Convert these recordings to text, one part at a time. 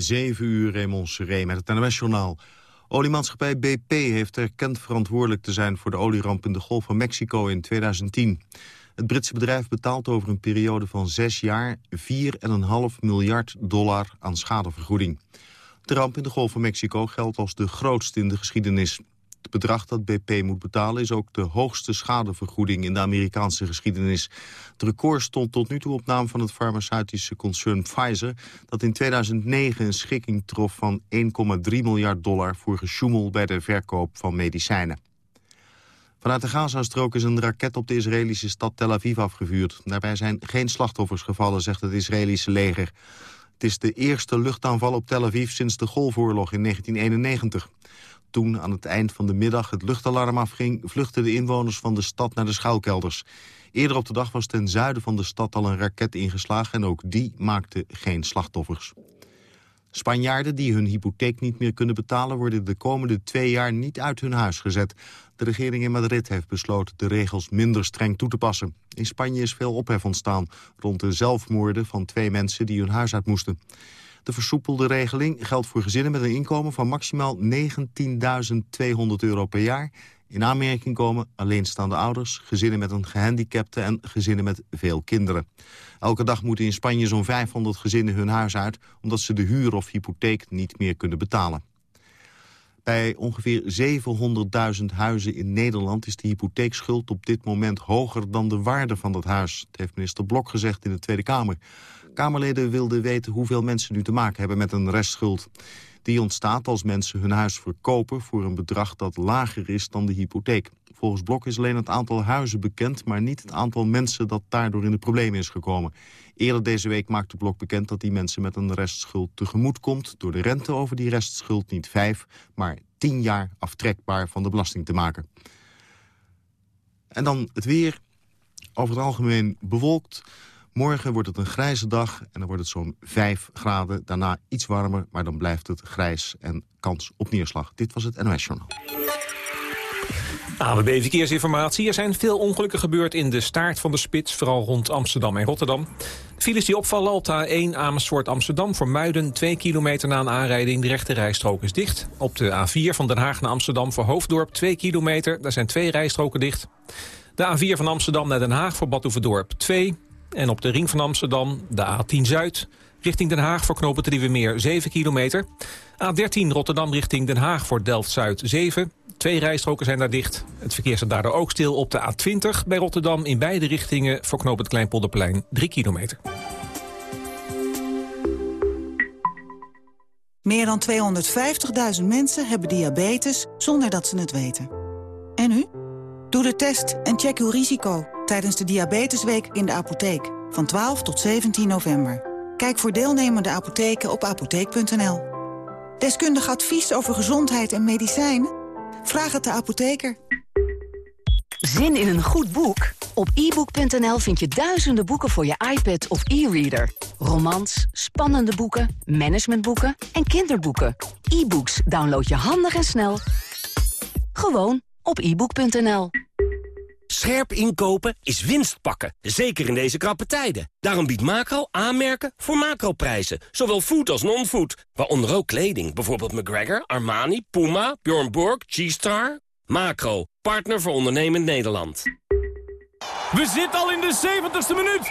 7 uur, Raymond Seré met het NOS-journaal. Oliemaatschappij BP heeft erkend verantwoordelijk te zijn... voor de olieramp in de Golf van Mexico in 2010. Het Britse bedrijf betaalt over een periode van zes jaar... 4,5 miljard dollar aan schadevergoeding. De ramp in de Golf van Mexico geldt als de grootste in de geschiedenis. Het bedrag dat BP moet betalen is ook de hoogste schadevergoeding in de Amerikaanse geschiedenis. Het record stond tot nu toe op naam van het farmaceutische concern Pfizer... dat in 2009 een schikking trof van 1,3 miljard dollar voor gesjoemel bij de verkoop van medicijnen. Vanuit de Gazastrook is een raket op de Israëlische stad Tel Aviv afgevuurd. Daarbij zijn geen slachtoffers gevallen, zegt het Israëlische leger. Het is de eerste luchtaanval op Tel Aviv sinds de Golfoorlog in 1991. Toen aan het eind van de middag het luchtalarm afging... vluchtten de inwoners van de stad naar de schuilkelders. Eerder op de dag was ten zuiden van de stad al een raket ingeslagen... en ook die maakte geen slachtoffers. Spanjaarden die hun hypotheek niet meer kunnen betalen... worden de komende twee jaar niet uit hun huis gezet. De regering in Madrid heeft besloten de regels minder streng toe te passen. In Spanje is veel ophef ontstaan rond de zelfmoorden van twee mensen die hun huis uit moesten. De versoepelde regeling geldt voor gezinnen met een inkomen van maximaal 19.200 euro per jaar. In aanmerking komen alleenstaande ouders, gezinnen met een gehandicapte en gezinnen met veel kinderen. Elke dag moeten in Spanje zo'n 500 gezinnen hun huis uit... omdat ze de huur of hypotheek niet meer kunnen betalen. Bij ongeveer 700.000 huizen in Nederland is de hypotheekschuld op dit moment hoger dan de waarde van dat huis. Dat heeft minister Blok gezegd in de Tweede Kamer. Kamerleden wilden weten hoeveel mensen nu te maken hebben met een restschuld. Die ontstaat als mensen hun huis verkopen voor een bedrag dat lager is dan de hypotheek. Volgens Blok is alleen het aantal huizen bekend, maar niet het aantal mensen dat daardoor in de problemen is gekomen. Eerder deze week maakte Blok bekend dat die mensen met een restschuld tegemoet komt... door de rente over die restschuld niet vijf, maar tien jaar aftrekbaar van de belasting te maken. En dan het weer. Over het algemeen bewolkt. Morgen wordt het een grijze dag en dan wordt het zo'n 5 graden. Daarna iets warmer, maar dan blijft het grijs en kans op neerslag. Dit was het NOS Journaal. AWB Verkeersinformatie. Er zijn veel ongelukken gebeurd in de staart van de spits, vooral rond Amsterdam en Rotterdam. Files die opvallen op de A1 Amersfoort Amsterdam voor Muiden, 2 kilometer na een aanrijding. De rechte rijstrook is dicht. Op de A4 van Den Haag naar Amsterdam voor Hoofddorp, 2 kilometer. Daar zijn twee rijstroken dicht. De A4 van Amsterdam naar Den Haag voor Badhoevedorp 2. En op de ring van Amsterdam de A10 Zuid. Richting Den Haag voor knopen meer 7 kilometer. A13 Rotterdam richting Den Haag voor Delft-Zuid 7. Twee rijstroken zijn daar dicht. Het verkeer staat daardoor ook stil op de A20 bij Rotterdam... in beide richtingen voor Kleinpolderplein 3 kilometer. Meer dan 250.000 mensen hebben diabetes zonder dat ze het weten. En u? Doe de test en check uw risico tijdens de Diabetesweek in de apotheek van 12 tot 17 november. Kijk voor deelnemende apotheken op apotheek.nl. Deskundig advies over gezondheid en medicijnen? Vraag het de apotheker. Zin in een goed boek? Op ebook.nl vind je duizenden boeken voor je iPad of e-reader. Romans, spannende boeken, managementboeken en kinderboeken. E-books download je handig en snel. Gewoon op ebook.nl. Scherp inkopen is winst pakken, zeker in deze krappe tijden. Daarom biedt Macro aanmerken voor macroprijzen. Zowel food als non-food, waaronder ook kleding. Bijvoorbeeld McGregor, Armani, Puma, Bjorn Borg, G-Star. Macro, partner voor ondernemend Nederland. We zitten al in de 70ste minuut.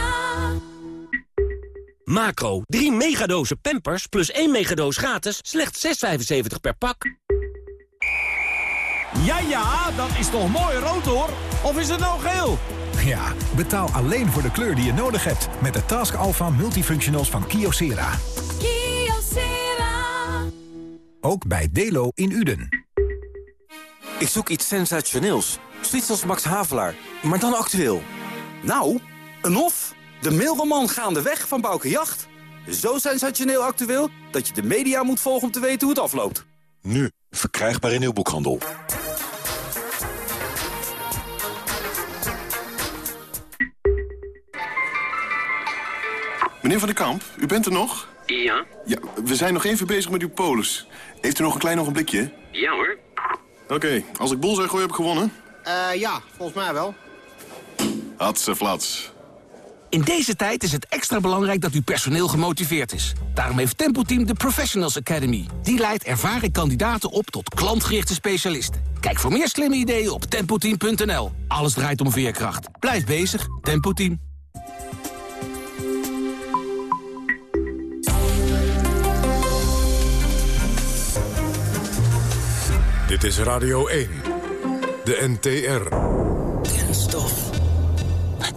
Macro, 3 megadozen Pampers plus 1 megadoos gratis, slechts 6,75 per pak. Ja, ja, dat is toch mooi rood hoor. Of is het nou geel? Ja, betaal alleen voor de kleur die je nodig hebt. Met de Task Alpha Multifunctionals van Kyocera. Kyocera. Ook bij Delo in Uden. Ik zoek iets sensationeels. Zoiets als Max Havelaar, maar dan actueel. Nou, een hof. De mailroman Gaandeweg van Bouke Jacht. Zo sensationeel actueel dat je de media moet volgen om te weten hoe het afloopt. Nu, Verkrijgbaar in uw boekhandel. Meneer Van den Kamp, u bent er nog? Ja? Ja, we zijn nog even bezig met uw polis. Heeft u nog een klein ogenblikje? Ja hoor. Oké, als ik bol gooi heb ik gewonnen? Eh ja, volgens mij wel. Hadse flats. In deze tijd is het extra belangrijk dat uw personeel gemotiveerd is. Daarom heeft Tempo Team de Professionals Academy. Die leidt ervaren kandidaten op tot klantgerichte specialisten. Kijk voor meer slimme ideeën op tempoteam.nl. Alles draait om veerkracht. Blijf bezig, Tempo Team. Dit is Radio 1, de NTR.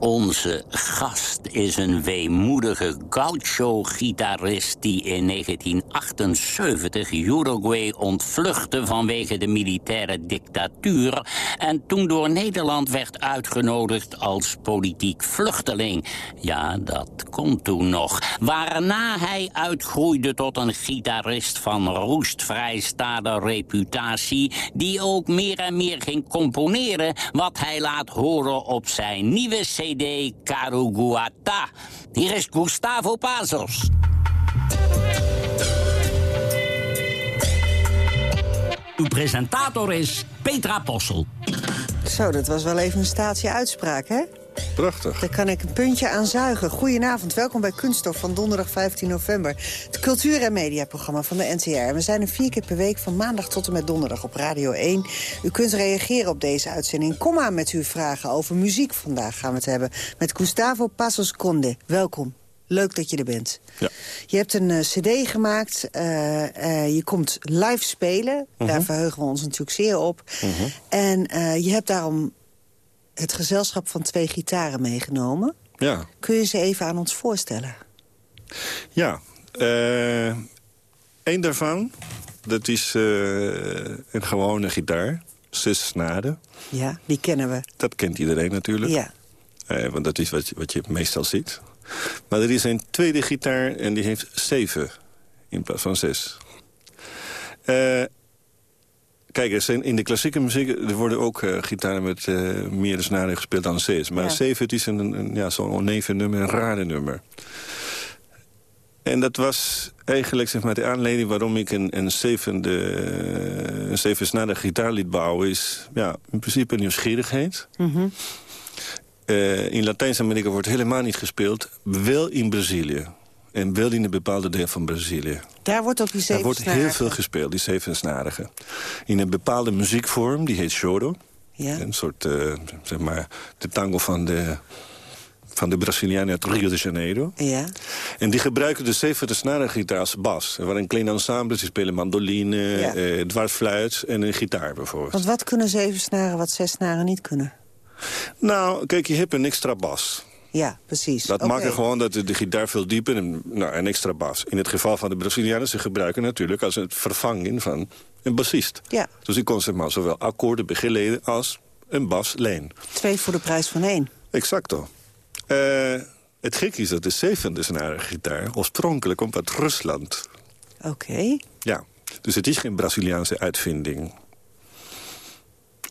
Onze gast is een weemoedige gaucho-gitarist... die in 1978 Uruguay ontvluchtte vanwege de militaire dictatuur... en toen door Nederland werd uitgenodigd als politiek vluchteling. Ja, dat komt toen nog. Waarna hij uitgroeide tot een gitarist van roestvrij stade reputatie... die ook meer en meer ging componeren... wat hij laat horen op zijn nieuwe CD Caruguata. Hier is Gustavo Pazos. Uw presentator is Petra Possel. Zo, dat was wel even een staatje uitspraak, hè? Prachtig. Daar kan ik een puntje aan zuigen. Goedenavond, welkom bij Kunststof van donderdag 15 november. Het cultuur- en mediaprogramma van de NTR. We zijn er vier keer per week van maandag tot en met donderdag op Radio 1. U kunt reageren op deze uitzending. Kom aan met uw vragen over muziek. Vandaag gaan we het hebben met Gustavo Passos Conde. Welkom. Leuk dat je er bent. Ja. Je hebt een eh, cd gemaakt. eh, eh, je komt live spelen. Daar Mhm. verheugen we ons natuurlijk zeer op. Mhm. En je hebt daarom het gezelschap van twee gitaren meegenomen. Ja, Kun je ze even aan ons voorstellen? ja. Eh Eén daarvan, dat is eh, een gewone gitaar. Zes snaren. Ja, die kennen we. Dat kent iedereen natuurlijk. Ja. Eh, want dat is wat je, wat je meestal ziet. Maar er is een tweede gitaar en die heeft zeven in plaats van zes. Eh, kijk, in de klassieke muziek er worden ook eh, gitaren met eh meerdere snaren gespeeld dan zes. Maar Ja. het is een, een, ja, zo'n oneven nummer, een rare nummer. En dat was eigenlijk zeg maar, de aanleiding waarom ik een, een, zevende, een zevensnarige gitaar liet bouwen... is ja, in principe nieuwsgierigheid. Mhm. Eh, in Latijns-Amerika wordt helemaal niet gespeeld. Wel in Brazilië. En wel in een bepaalde deel van Brazilië. Daar wordt ook die Daar wordt heel veel gespeeld, die zevensnarige. In een bepaalde muziekvorm, die heet choro. Ja. Een soort, eh, zeg maar, de tango van de, van de Brazilianen uit Rio de Janeiro. Ja. En die gebruiken de zevensnarige gitaar als bas. Er waren kleine ensembles, die spelen mandoline, Ja. eh, dwarsfluit en een gitaar bijvoorbeeld. Want wat kunnen zeven snaren wat zes snaren niet kunnen? Nou, kijk, je hebt een extra bas. Ja, precies. Dat Oké. maakt er gewoon dat de, de gitaar veel dieper en nou, een extra bas. In het geval van de Brazilianen, ze gebruiken natuurlijk als een vervanging van een bassist. Ja. Dus ik kon zeg maar zowel akkoorden begeleiden als een basleen. Twee voor de prijs van één. Exacto. Eh, het gekke is dat de zevende snarige gitaar oorspronkelijk komt uit Rusland. Oké. Ja, dus het is geen Braziliaanse uitvinding.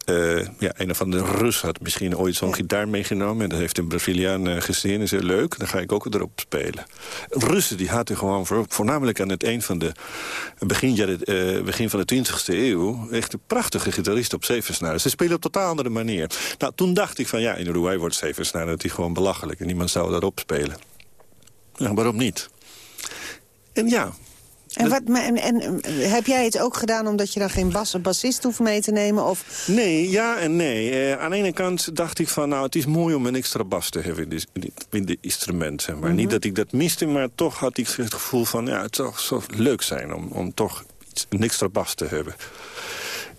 Eh, ja, een of andere Rus had misschien ooit zo'n gitaar meegenomen... en dat heeft een Braziliaan eh, gezien en zei, leuk, dan ga ik ook erop spelen. Russen die hadden gewoon voor, voornamelijk aan het eind van de... begin, jaren, eh, begin van de 20e eeuw... echt een prachtige gitarist op zevensnaren. Ze spelen op een totaal andere manier. Nou, toen dacht ik van, ja, in Uruguay wordt zevensnaren natuurlijk gewoon belachelijk... en niemand zou daarop spelen. Ja, waarom niet? En ja, En, wat, maar- en, en eh, heb jij het ook gedaan omdat je dan geen bas, bassist hoeft mee te nemen? Of... Nee, ja en nee. Eh, aan de ene kant dacht ik van, nou, het is mooi om een extra bas te hebben in de, in de, in de instrument. Zeg maar. Mhm. Niet dat ik dat miste, maar toch had ik het gevoel van, ja, het zou, zou leuk zijn om, om toch iets, een extra bas te hebben.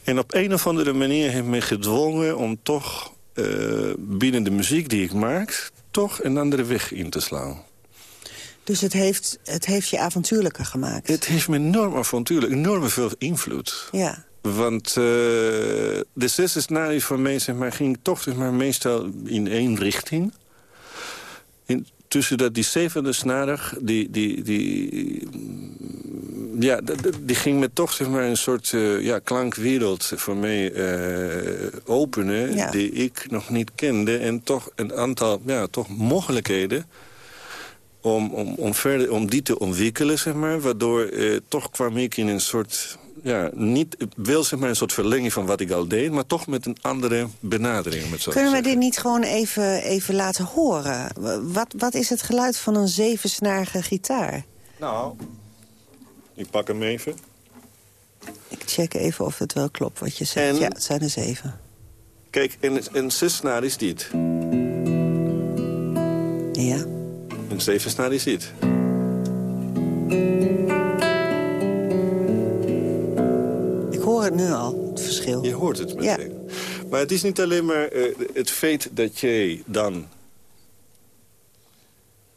En op een of andere manier heeft me gedwongen om toch eh, binnen de muziek die ik maak, toch een andere weg in te slaan. Dus het heeft, het heeft je avontuurlijker gemaakt? Het heeft me enorm avontuurlijk, enorm veel invloed. Ja. Want eh, de zesde scenario voor mij zeg maar, ging toch zeg maar, meestal in één richting. In, tussen dat die zevende snarig, die, die, die, ja, die ging me toch zeg maar, een soort uh, ja, klankwereld voor mij uh, openen... die ik nog niet kende. En toch een aantal ja, toch mogelijkheden om, om, om, verder, om die te ontwikkelen, zeg maar. Waardoor uh, toch kwam ik in een soort... Ja, niet, wel zeg maar een soort verlenging van wat ik al deed... maar toch met een andere benadering. Met zo Kunnen we dit niet gewoon even, even laten horen? Wat, wat is het geluid van een zevensnarige gitaar? Nou, ik pak hem even. Ik check even of het wel klopt wat je zegt. Ja, het zijn er zeven. Kijk, een, een zesnaar is dit. Ja. Zevensnaar is dit. Ik hoor het nu al, het verschil. Je hoort het meteen. Ja. Maar het is niet alleen maar uh, het feit dat jij dan...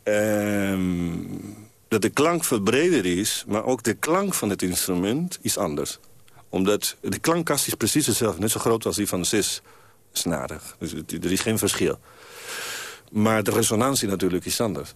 Um, dat de klank veel breder is, maar ook de klank van het instrument is anders. Omdat de klankkast is precies hetzelfde, net zo groot als die van zes snarig. Dus er is geen verschil. Maar de resonantie natuurlijk is anders.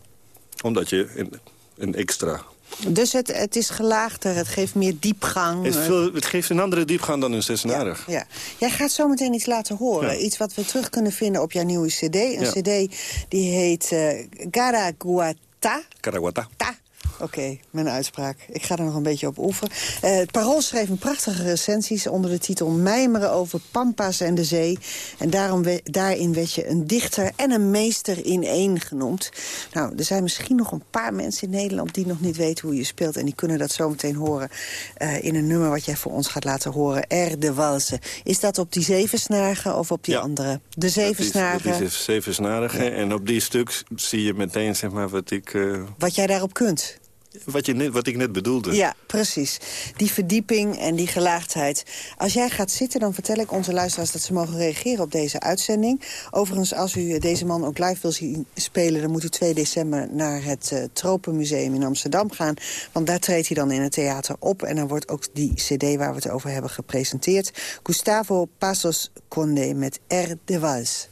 Omdat je een, een extra... Dus het, het is gelaagder, het geeft meer diepgang. Het, veel, het geeft een andere diepgang dan een zesnarig. Ja, ja. Jij gaat zo meteen iets laten horen. Iets wat we terug kunnen vinden op jouw nieuwe cd. Een cd die heet uh, Garaguata. Garaguata. Ta. Oké, mijn uitspraak. Ik ga er nog een beetje op oefenen. Uh, het Parool schreef een prachtige recensies onder de titel... Mijmeren over Pampa's en de zee. En daarom daarin werd je een dichter en een meester in één genoemd. Nou, er zijn misschien nog een paar mensen in Nederland... die nog niet weten hoe je speelt. En die kunnen dat zo meteen horen uh, in een nummer... wat jij voor ons gaat laten horen. R de Walsen. Is dat op die zevensnarige of op die andere? De zevensnarige. Dat is, zevensnarige. Ja. En op die stuk zie je meteen zeg maar, wat ik... Uh... Wat jij daarop kunt. Wat, je net, wat ik net bedoelde. Ja, precies. Die verdieping en die gelaagdheid. Als jij gaat zitten, dan vertel ik onze luisteraars... dat ze mogen reageren op deze uitzending. Overigens, als u deze man ook live wil zien spelen... dan moet u 2 december naar het uh, Tropenmuseum in Amsterdam gaan. Want daar treedt hij dan in het theater op. En dan wordt ook die cd waar we het over hebben gepresenteerd. Gustavo Pasos Conde met R. de Vals.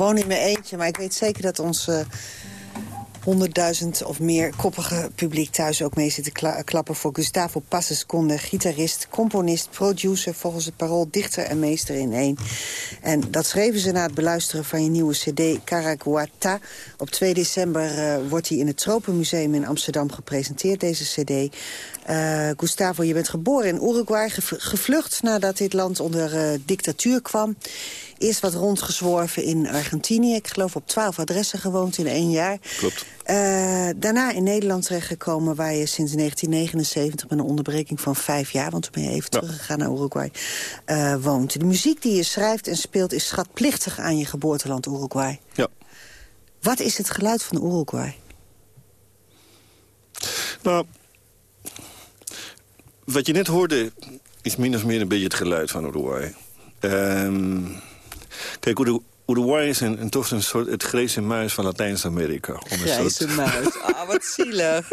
Gewoon in mijn eentje, maar ik weet zeker dat ons... eh, honderdduizend of meer koppige publiek thuis ook mee zit te kla- klappen... voor Gustavo Passes Conde, gitarist, componist, producer... volgens het parool dichter en meester in één. En dat schreven ze na het beluisteren van je nieuwe cd Caraguata. Op 2 december eh, wordt hij in het Tropenmuseum in Amsterdam gepresenteerd, deze cd. Eh, Gustavo, je bent geboren in Uruguay, gev- gevlucht nadat dit land onder eh, dictatuur kwam. Eerst wat rondgezworven in Argentinië. Ik geloof op twaalf adressen gewoond in één jaar. Klopt. Eh, daarna in Nederland terechtgekomen... waar je sinds 1979 met een onderbreking van vijf jaar... want toen ben je even teruggegaan naar Uruguay, eh, woont. De muziek die je schrijft en speelt is schatplichtig aan je geboorteland Uruguay. Ja. Wat is het geluid van Uruguay? Nou, wat je net hoorde is min of meer een beetje het geluid van Uruguay. Ehm, kijk, Uru- Uruguay is een, een, toch een soort het grijze muis van Latijns-Amerika. Grijze soort- muis. Ah, wat zielig.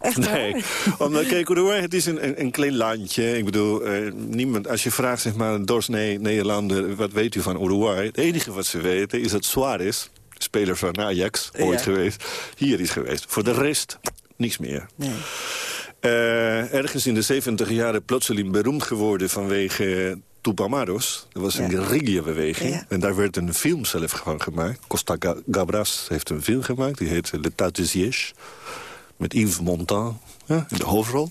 Echt? Nee, omdat kijk, Uruguay het is een, een, een klein landje. Ik bedoel, eh, niemand, als je vraagt zeg maar, een doorsnee Nederlander... wat weet u van Uruguay? Het enige wat ze weten is dat Suarez, speler van Ajax, ooit Ja. geweest... hier is geweest. Voor de rest, niks meer. Nee. Eh, ergens in de 70 jaren plotseling beroemd geworden vanwege Tupamaros. Dat was een Ja. guerrilla-beweging. Ja. En daar werd een film zelf van gemaakt. Costa Ga- Gabras heeft een film gemaakt. Die heet Le Tat de. Met Yves Montand ja, in de hoofdrol.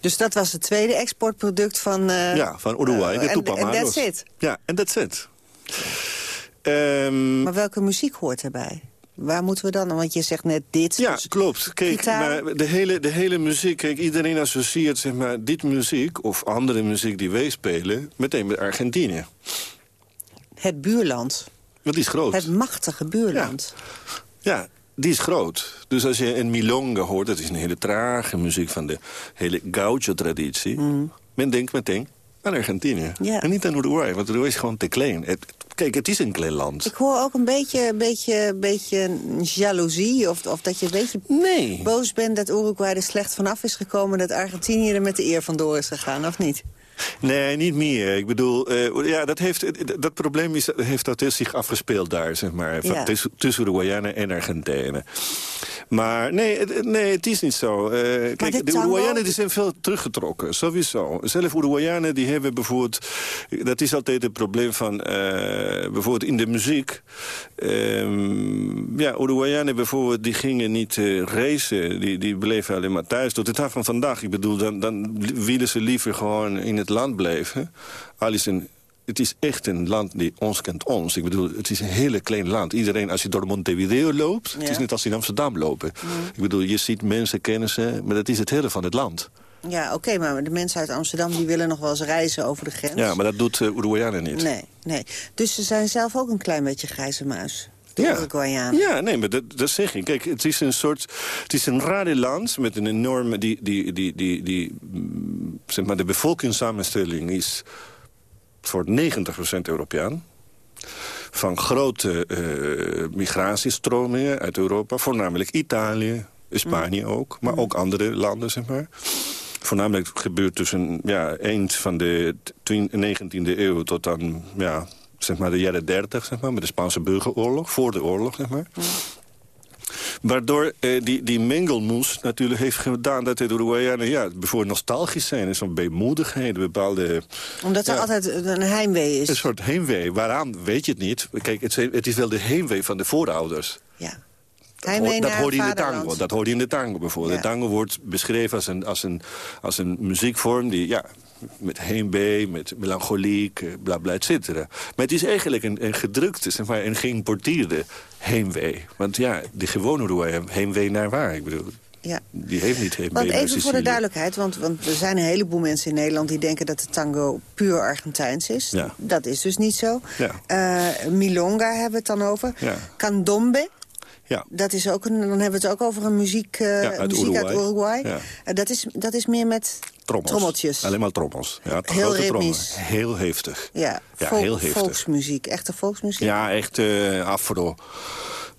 Dus dat was het tweede exportproduct van... eh, ja, van Uruguay, eh, de en- Tupamaros. En that's it. Ja, en that's it. Ehm, Maar welke muziek hoort erbij? Waar moeten we dan? Want je zegt net dit. Ja, dus klopt. Kijk, gitaar. maar de hele, de hele muziek... Kijk, iedereen associeert zeg maar, dit muziek of andere muziek die wij spelen... meteen met Argentinië. Het buurland. Dat is groot. Het machtige buurland. Ja, die is groot. Dus als je een milonga hoort, dat is een hele trage muziek van de hele gaucho-traditie. Men denkt meteen aan Argentinië. Ja. En niet aan Uruguay, want Uruguay is gewoon te klein. Het- kijk, het is een klein land. Ik hoor ook een beetje, een beetje, een beetje jaloezie. Of, of dat je een beetje nee. boos bent dat Uruguay er slecht vanaf is gekomen. Dat Argentinië er met de eer vandoor is gegaan, of niet? Nee, niet meer. Ik bedoel, eh, ja, dat, heeft, dat probleem is, heeft dat zich afgespeeld daar, zeg maar. van- Ja. tussen- Uruguayanen en Argentijnen. Maar nee, het, nee, het is niet zo. Eh, de kijk, de Uruguayanen die zijn veel teruggetrokken, sowieso. Zelf Uruguayanen die hebben bijvoorbeeld... Dat is altijd het probleem van... eh, bijvoorbeeld in de muziek. Ehm, ja, Uruguayanen bijvoorbeeld, die gingen niet eh, racen. Die, die bleven alleen maar thuis. Tot de dag van vandaag. Ik bedoel, dan, dan willen ze liever gewoon in het land blijven. Al is een het is echt een land die ons kent ons. Ik bedoel, het is een hele klein land. Iedereen, als je door Montevideo loopt... het is net als in Amsterdam lopen. Ik bedoel, je ziet mensen, kennissen... maar dat is het hele van het land. Ja, oké, maar de mensen uit Amsterdam die willen nog wel eens reizen over de grens. Ja, maar dat doet uh, Uruguayanen niet. Nee, nee. Dus ze zijn zelf ook een klein beetje grijze muis. De Ja. Uruguayanen. Ja, nee, maar dat, dat zeg ik. Kijk, het is een soort... Het is een rare land met een enorme... Die, die, die, die, die, mm, zeg maar, de bevolkingssamenstelling is voor 90% Europeaan. Van grote eh, migratiestromingen uit Europa. Voornamelijk Italië, Spanje ook. Maar ook andere landen, zeg maar. Voornamelijk gebeurt tussen ja, eind van de 19e eeuw tot aan... Ja, zeg maar de jaren 30, zeg maar, met de Spaanse burgeroorlog. Voor de oorlog, zeg maar. Waardoor eh, die, die mengelmoes natuurlijk heeft gedaan dat de Uruguayanen... Ja, bijvoorbeeld nostalgisch zijn. Zo'n bemoedigheid, een bepaalde... Omdat er ja, altijd een heimwee is. Een soort heimwee. Waaraan weet je het niet. Kijk, het, is- het is wel de heimwee van de voorouders. Ja. Dat, Heimwee hoort- dat in de tango. Dat hoort je in de tango bijvoorbeeld. Ja. De tango wordt beschreven als een, als een, als een muziekvorm die... Ja, met heimwee, met melancholiek, eh, bla bla, et cetera. Maar het is eigenlijk een, een gedrukte, zeg maar, een geïmporteerde heimwee. Want ja, de gewone Uruguay heimwee naar waar? Ik bedoel, Ja. die heeft niet heimwee Want even voor de duidelijkheid, want, want er zijn een heleboel mensen in Nederland... die denken dat de tango puur Argentijns is. Ja. Dat is dus niet zo. Ja. Eh, Milonga hebben we het dan over. Ja. Candombe, Ja. dat is ook een, dan hebben we het ook over een muziek, eh, Ja, uit muziek uit Uruguay. Uruguay. Ja. Eh, dat, is, dat is meer met Trommels. trommeltjes. Alleen maar trommels. Ja, Heel grote trommels. ritmisch. Heel heftig. Ja, Ja, heel heftig. volksmuziek, echte volksmuziek. Ja, echt eh, afro.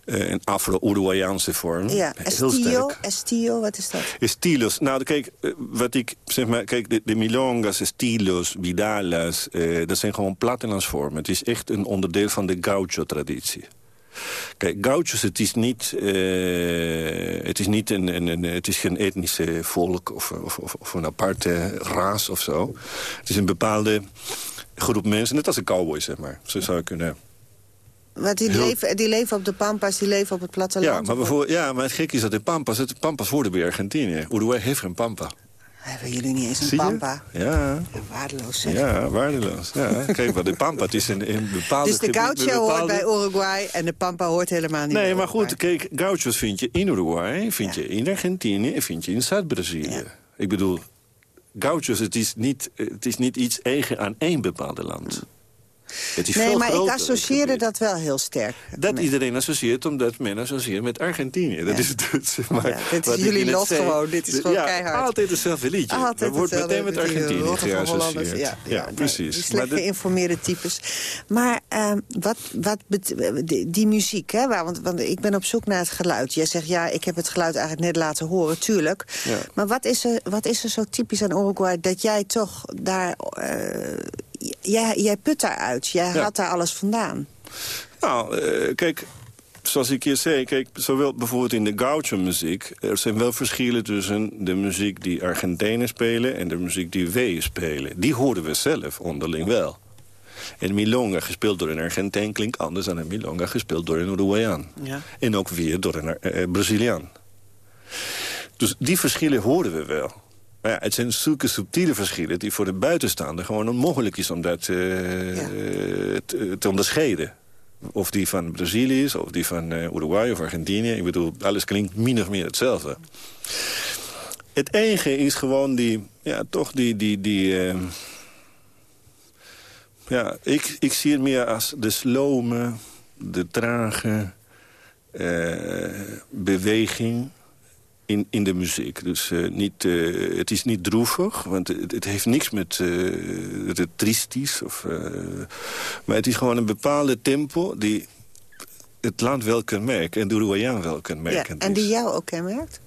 eh, een Afro-Uruguayaanse vorm. Ja, Heel sterk. Estillo, wat is dat? Estilos. Nou, kijk, eh, wat ik zeg maar, kijk, de, de milongas, estilos, vidalas, eh, dat zijn gewoon plattelandsvormen. Het is echt een onderdeel van de gaucho-traditie. Kijk, gauchos, het is niet, eh, het is niet een, een, een- het is geen etnische volk of, of, of, een aparte race of zo. Het is een bepaalde groep mensen, net als een cowboy, zeg maar. Zo zou je kunnen... Want die, Heel- leven, die leven op de Pampas, die leven op het platteland. Ja, maar, bijvoorbeeld, ja, maar het gekke is dat in Pampas, het Pampas worden bij Argentinië. Uruguay heeft geen Pampa. Hebben jullie niet eens een? Pampa? Ja. Waardeloos zeg. Ja, waardeloos. Ja, kijk, maar de Pampa, het is in, in bepaalde Dus de gaucho hoort bij Uruguay en de Pampa hoort helemaal niet Nee, maar goed, kijk, gauchos vind je in Uruguay, vind je in Argentinië en vind je in Zuid-Brazilië. Ik bedoel, gauchos, het is, niet, het is niet iets eigen aan één bepaalde land. Nee, maar ik associeerde dat wel heel sterk. Dat iedereen associeert omdat men associeert met Argentinië. Dat is het, zeg maar, Ja, dit is jullie lot zei. gewoon, dit is gewoon ja, keihard. altijd hetzelfde liedje. Altijd Er wordt meteen met die Argentinië geassocieerd. ja, Ja, nee, precies. Die slecht Maar geïnformeerde types. Maar ehm, wat, wat die, die muziek, hè, waar- want, want ik ben op zoek naar het geluid. Jij zegt, ja, ik heb het geluid eigenlijk net laten horen, tuurlijk. Maar wat is, er, wat is er zo typisch aan Uruguay dat jij toch daar... eh, jij, jij put daaruit, jij Ja. had daar alles vandaan. Nou, eh, kijk, zoals ik je zei, kijk, zowel bijvoorbeeld in de gaucho-muziek... er zijn wel verschillen tussen de muziek die Argentijnen spelen... en de muziek die wij spelen. Die horen we zelf onderling wel. En milonga gespeeld door een Argentijn klinkt anders dan een milonga gespeeld door een Uruguayaan. Ja. En ook weer door een eh, eh, Braziliaan. Dus die verschillen horen we wel. Maar ja, het zijn zulke subtiele verschillen die voor de buitenstaander gewoon onmogelijk is om dat eh, te, te onderscheiden. Of die van Brazilië is, of die van eh, Uruguay of Argentinië. Ik bedoel, alles klinkt min of meer hetzelfde. Het enige is gewoon die, ja, toch die, die, die, eh, ja, ik, ik zie het meer als de slome, de trage eh, beweging in, in de muziek. Dus eh, niet, eh, het is niet droevig, want het, het heeft niks met eh het tristies. Of, maar het is gewoon een bepaalde tempo die het land wel kenmerkt en de Uruguayaan wel Ja, kenmerkend en die jou ook kenmerkt?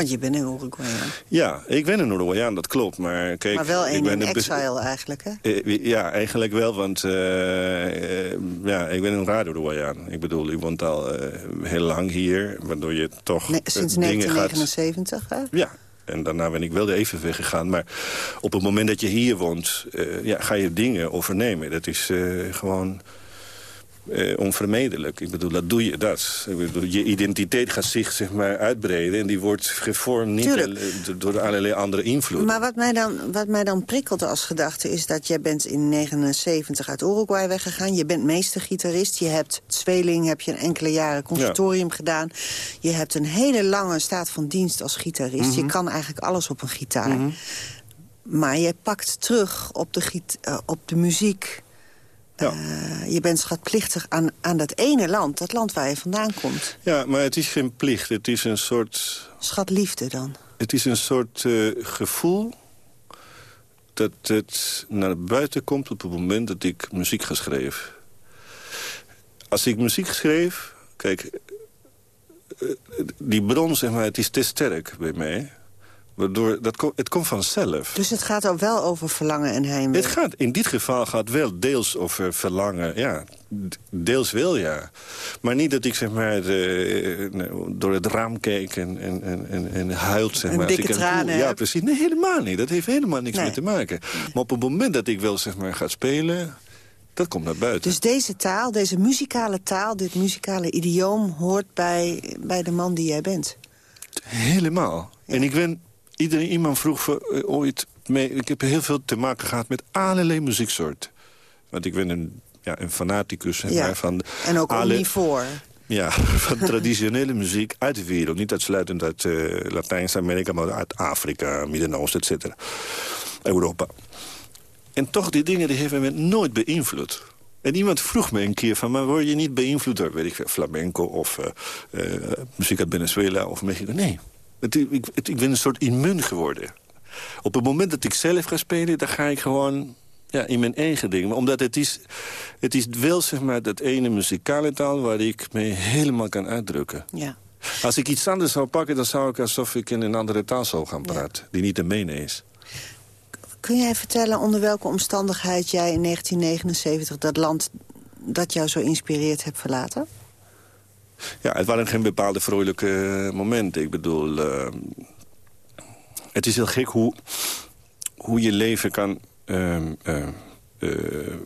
Want je bent een Uruguayan. Ja, ik ben een Uruguayaan, dat klopt. Maar, kijk, maar wel ik een ben in exile eigenlijk, hè? Eh, ja, eigenlijk wel, want eh, eh, ja, ik ben een raar Uruguayaan. Ik bedoel, ik woon al eh, heel lang hier, waardoor je toch Ne- eh, sinds dingen gaat... 1979, hè? Ja, en daarna ben ik wel de even weggegaan. Maar op het moment dat je hier woont, eh, ja, ga je dingen overnemen. Dat is eh, gewoon eh, onvermijdelijk. Ik bedoel, dat doe je dat. Ik bedoel, je identiteit gaat zich zeg maar, uitbreiden... en die wordt gevormd niet al- door allerlei andere invloeden. Maar wat mij, dan, wat mij dan prikkelt als gedachte is dat jij bent in 79 uit Uruguay weggegaan. Je bent meestergitarist. Je hebt Tweeling, heb je een enkele jaren conservatorium gedaan. Je hebt een hele lange staat van dienst als gitarist. Je Mhm. kan eigenlijk alles op een gitaar. Maar je pakt terug op de, eh, op de muziek. Eh, je bent schatplichtig aan, aan dat ene land, dat land waar je vandaan komt. Ja, maar het is geen plicht. Het is een soort... Schatliefde dan. Het is een soort eh, gevoel dat het naar buiten komt op het moment dat ik muziek ga schrijven. Als ik muziek schreef, kijk, eh, die bron, zeg maar, het is te sterk bij mij. Waardoor, dat het komt vanzelf. Dus het gaat ook wel over verlangen en heimwee. Het gaat, in dit geval gaat wel deels over verlangen. Ja, deels wel, ja. Maar niet dat ik zeg maar, eh, door het raam kijk en, en, en, en, huilt. Zeg maar, dikke ik een tranen koel- Ja, precies. Nee, helemaal niet. Dat heeft helemaal niks Nee. mee te maken. Maar op het moment dat ik wel zeg maar, ga spelen, dat komt naar buiten. Dus deze taal, deze muzikale taal, dit muzikale idioom... hoort bij, bij de man die jij bent. Helemaal. En ik ben... Iedereen, iemand vroeg voor, eh, ooit... Mee, ik heb heel veel te maken gehad met allerlei muzieksoorten. Want ik ben een, ja, een fanaticus zeg Ja. van... En ook alle- omnivoor. Ja, van traditionele muziek uit de wereld. Niet uitsluitend uit eh, Latijns-Amerika, maar uit Afrika, Midden-Oosten, et cetera. Europa. En toch, die dingen die hebben me nooit beïnvloed. En iemand vroeg me een keer van, maar word je niet beïnvloed door, weet ik flamenco of eh, muziek uit Venezuela of Mexico? Nee, het, ik, het- ik ben een soort immuun geworden. Op het moment dat ik zelf ga spelen, dan ga ik gewoon Ja, in mijn eigen ding. Omdat het is, het is wel zeg maar, dat ene muzikale taal... waar ik me helemaal kan uitdrukken. Ja. Als ik iets anders zou pakken, dan zou ik alsof ik in een andere taal zou gaan praten. Die niet de mene is. Kun jij vertellen onder welke omstandigheid jij in 1979 dat land dat jou zo inspireert hebt verlaten? Ja, het waren geen bepaalde vrolijke momenten. Ik bedoel, uh, het is heel gek hoe, hoe je leven kan uh, uh,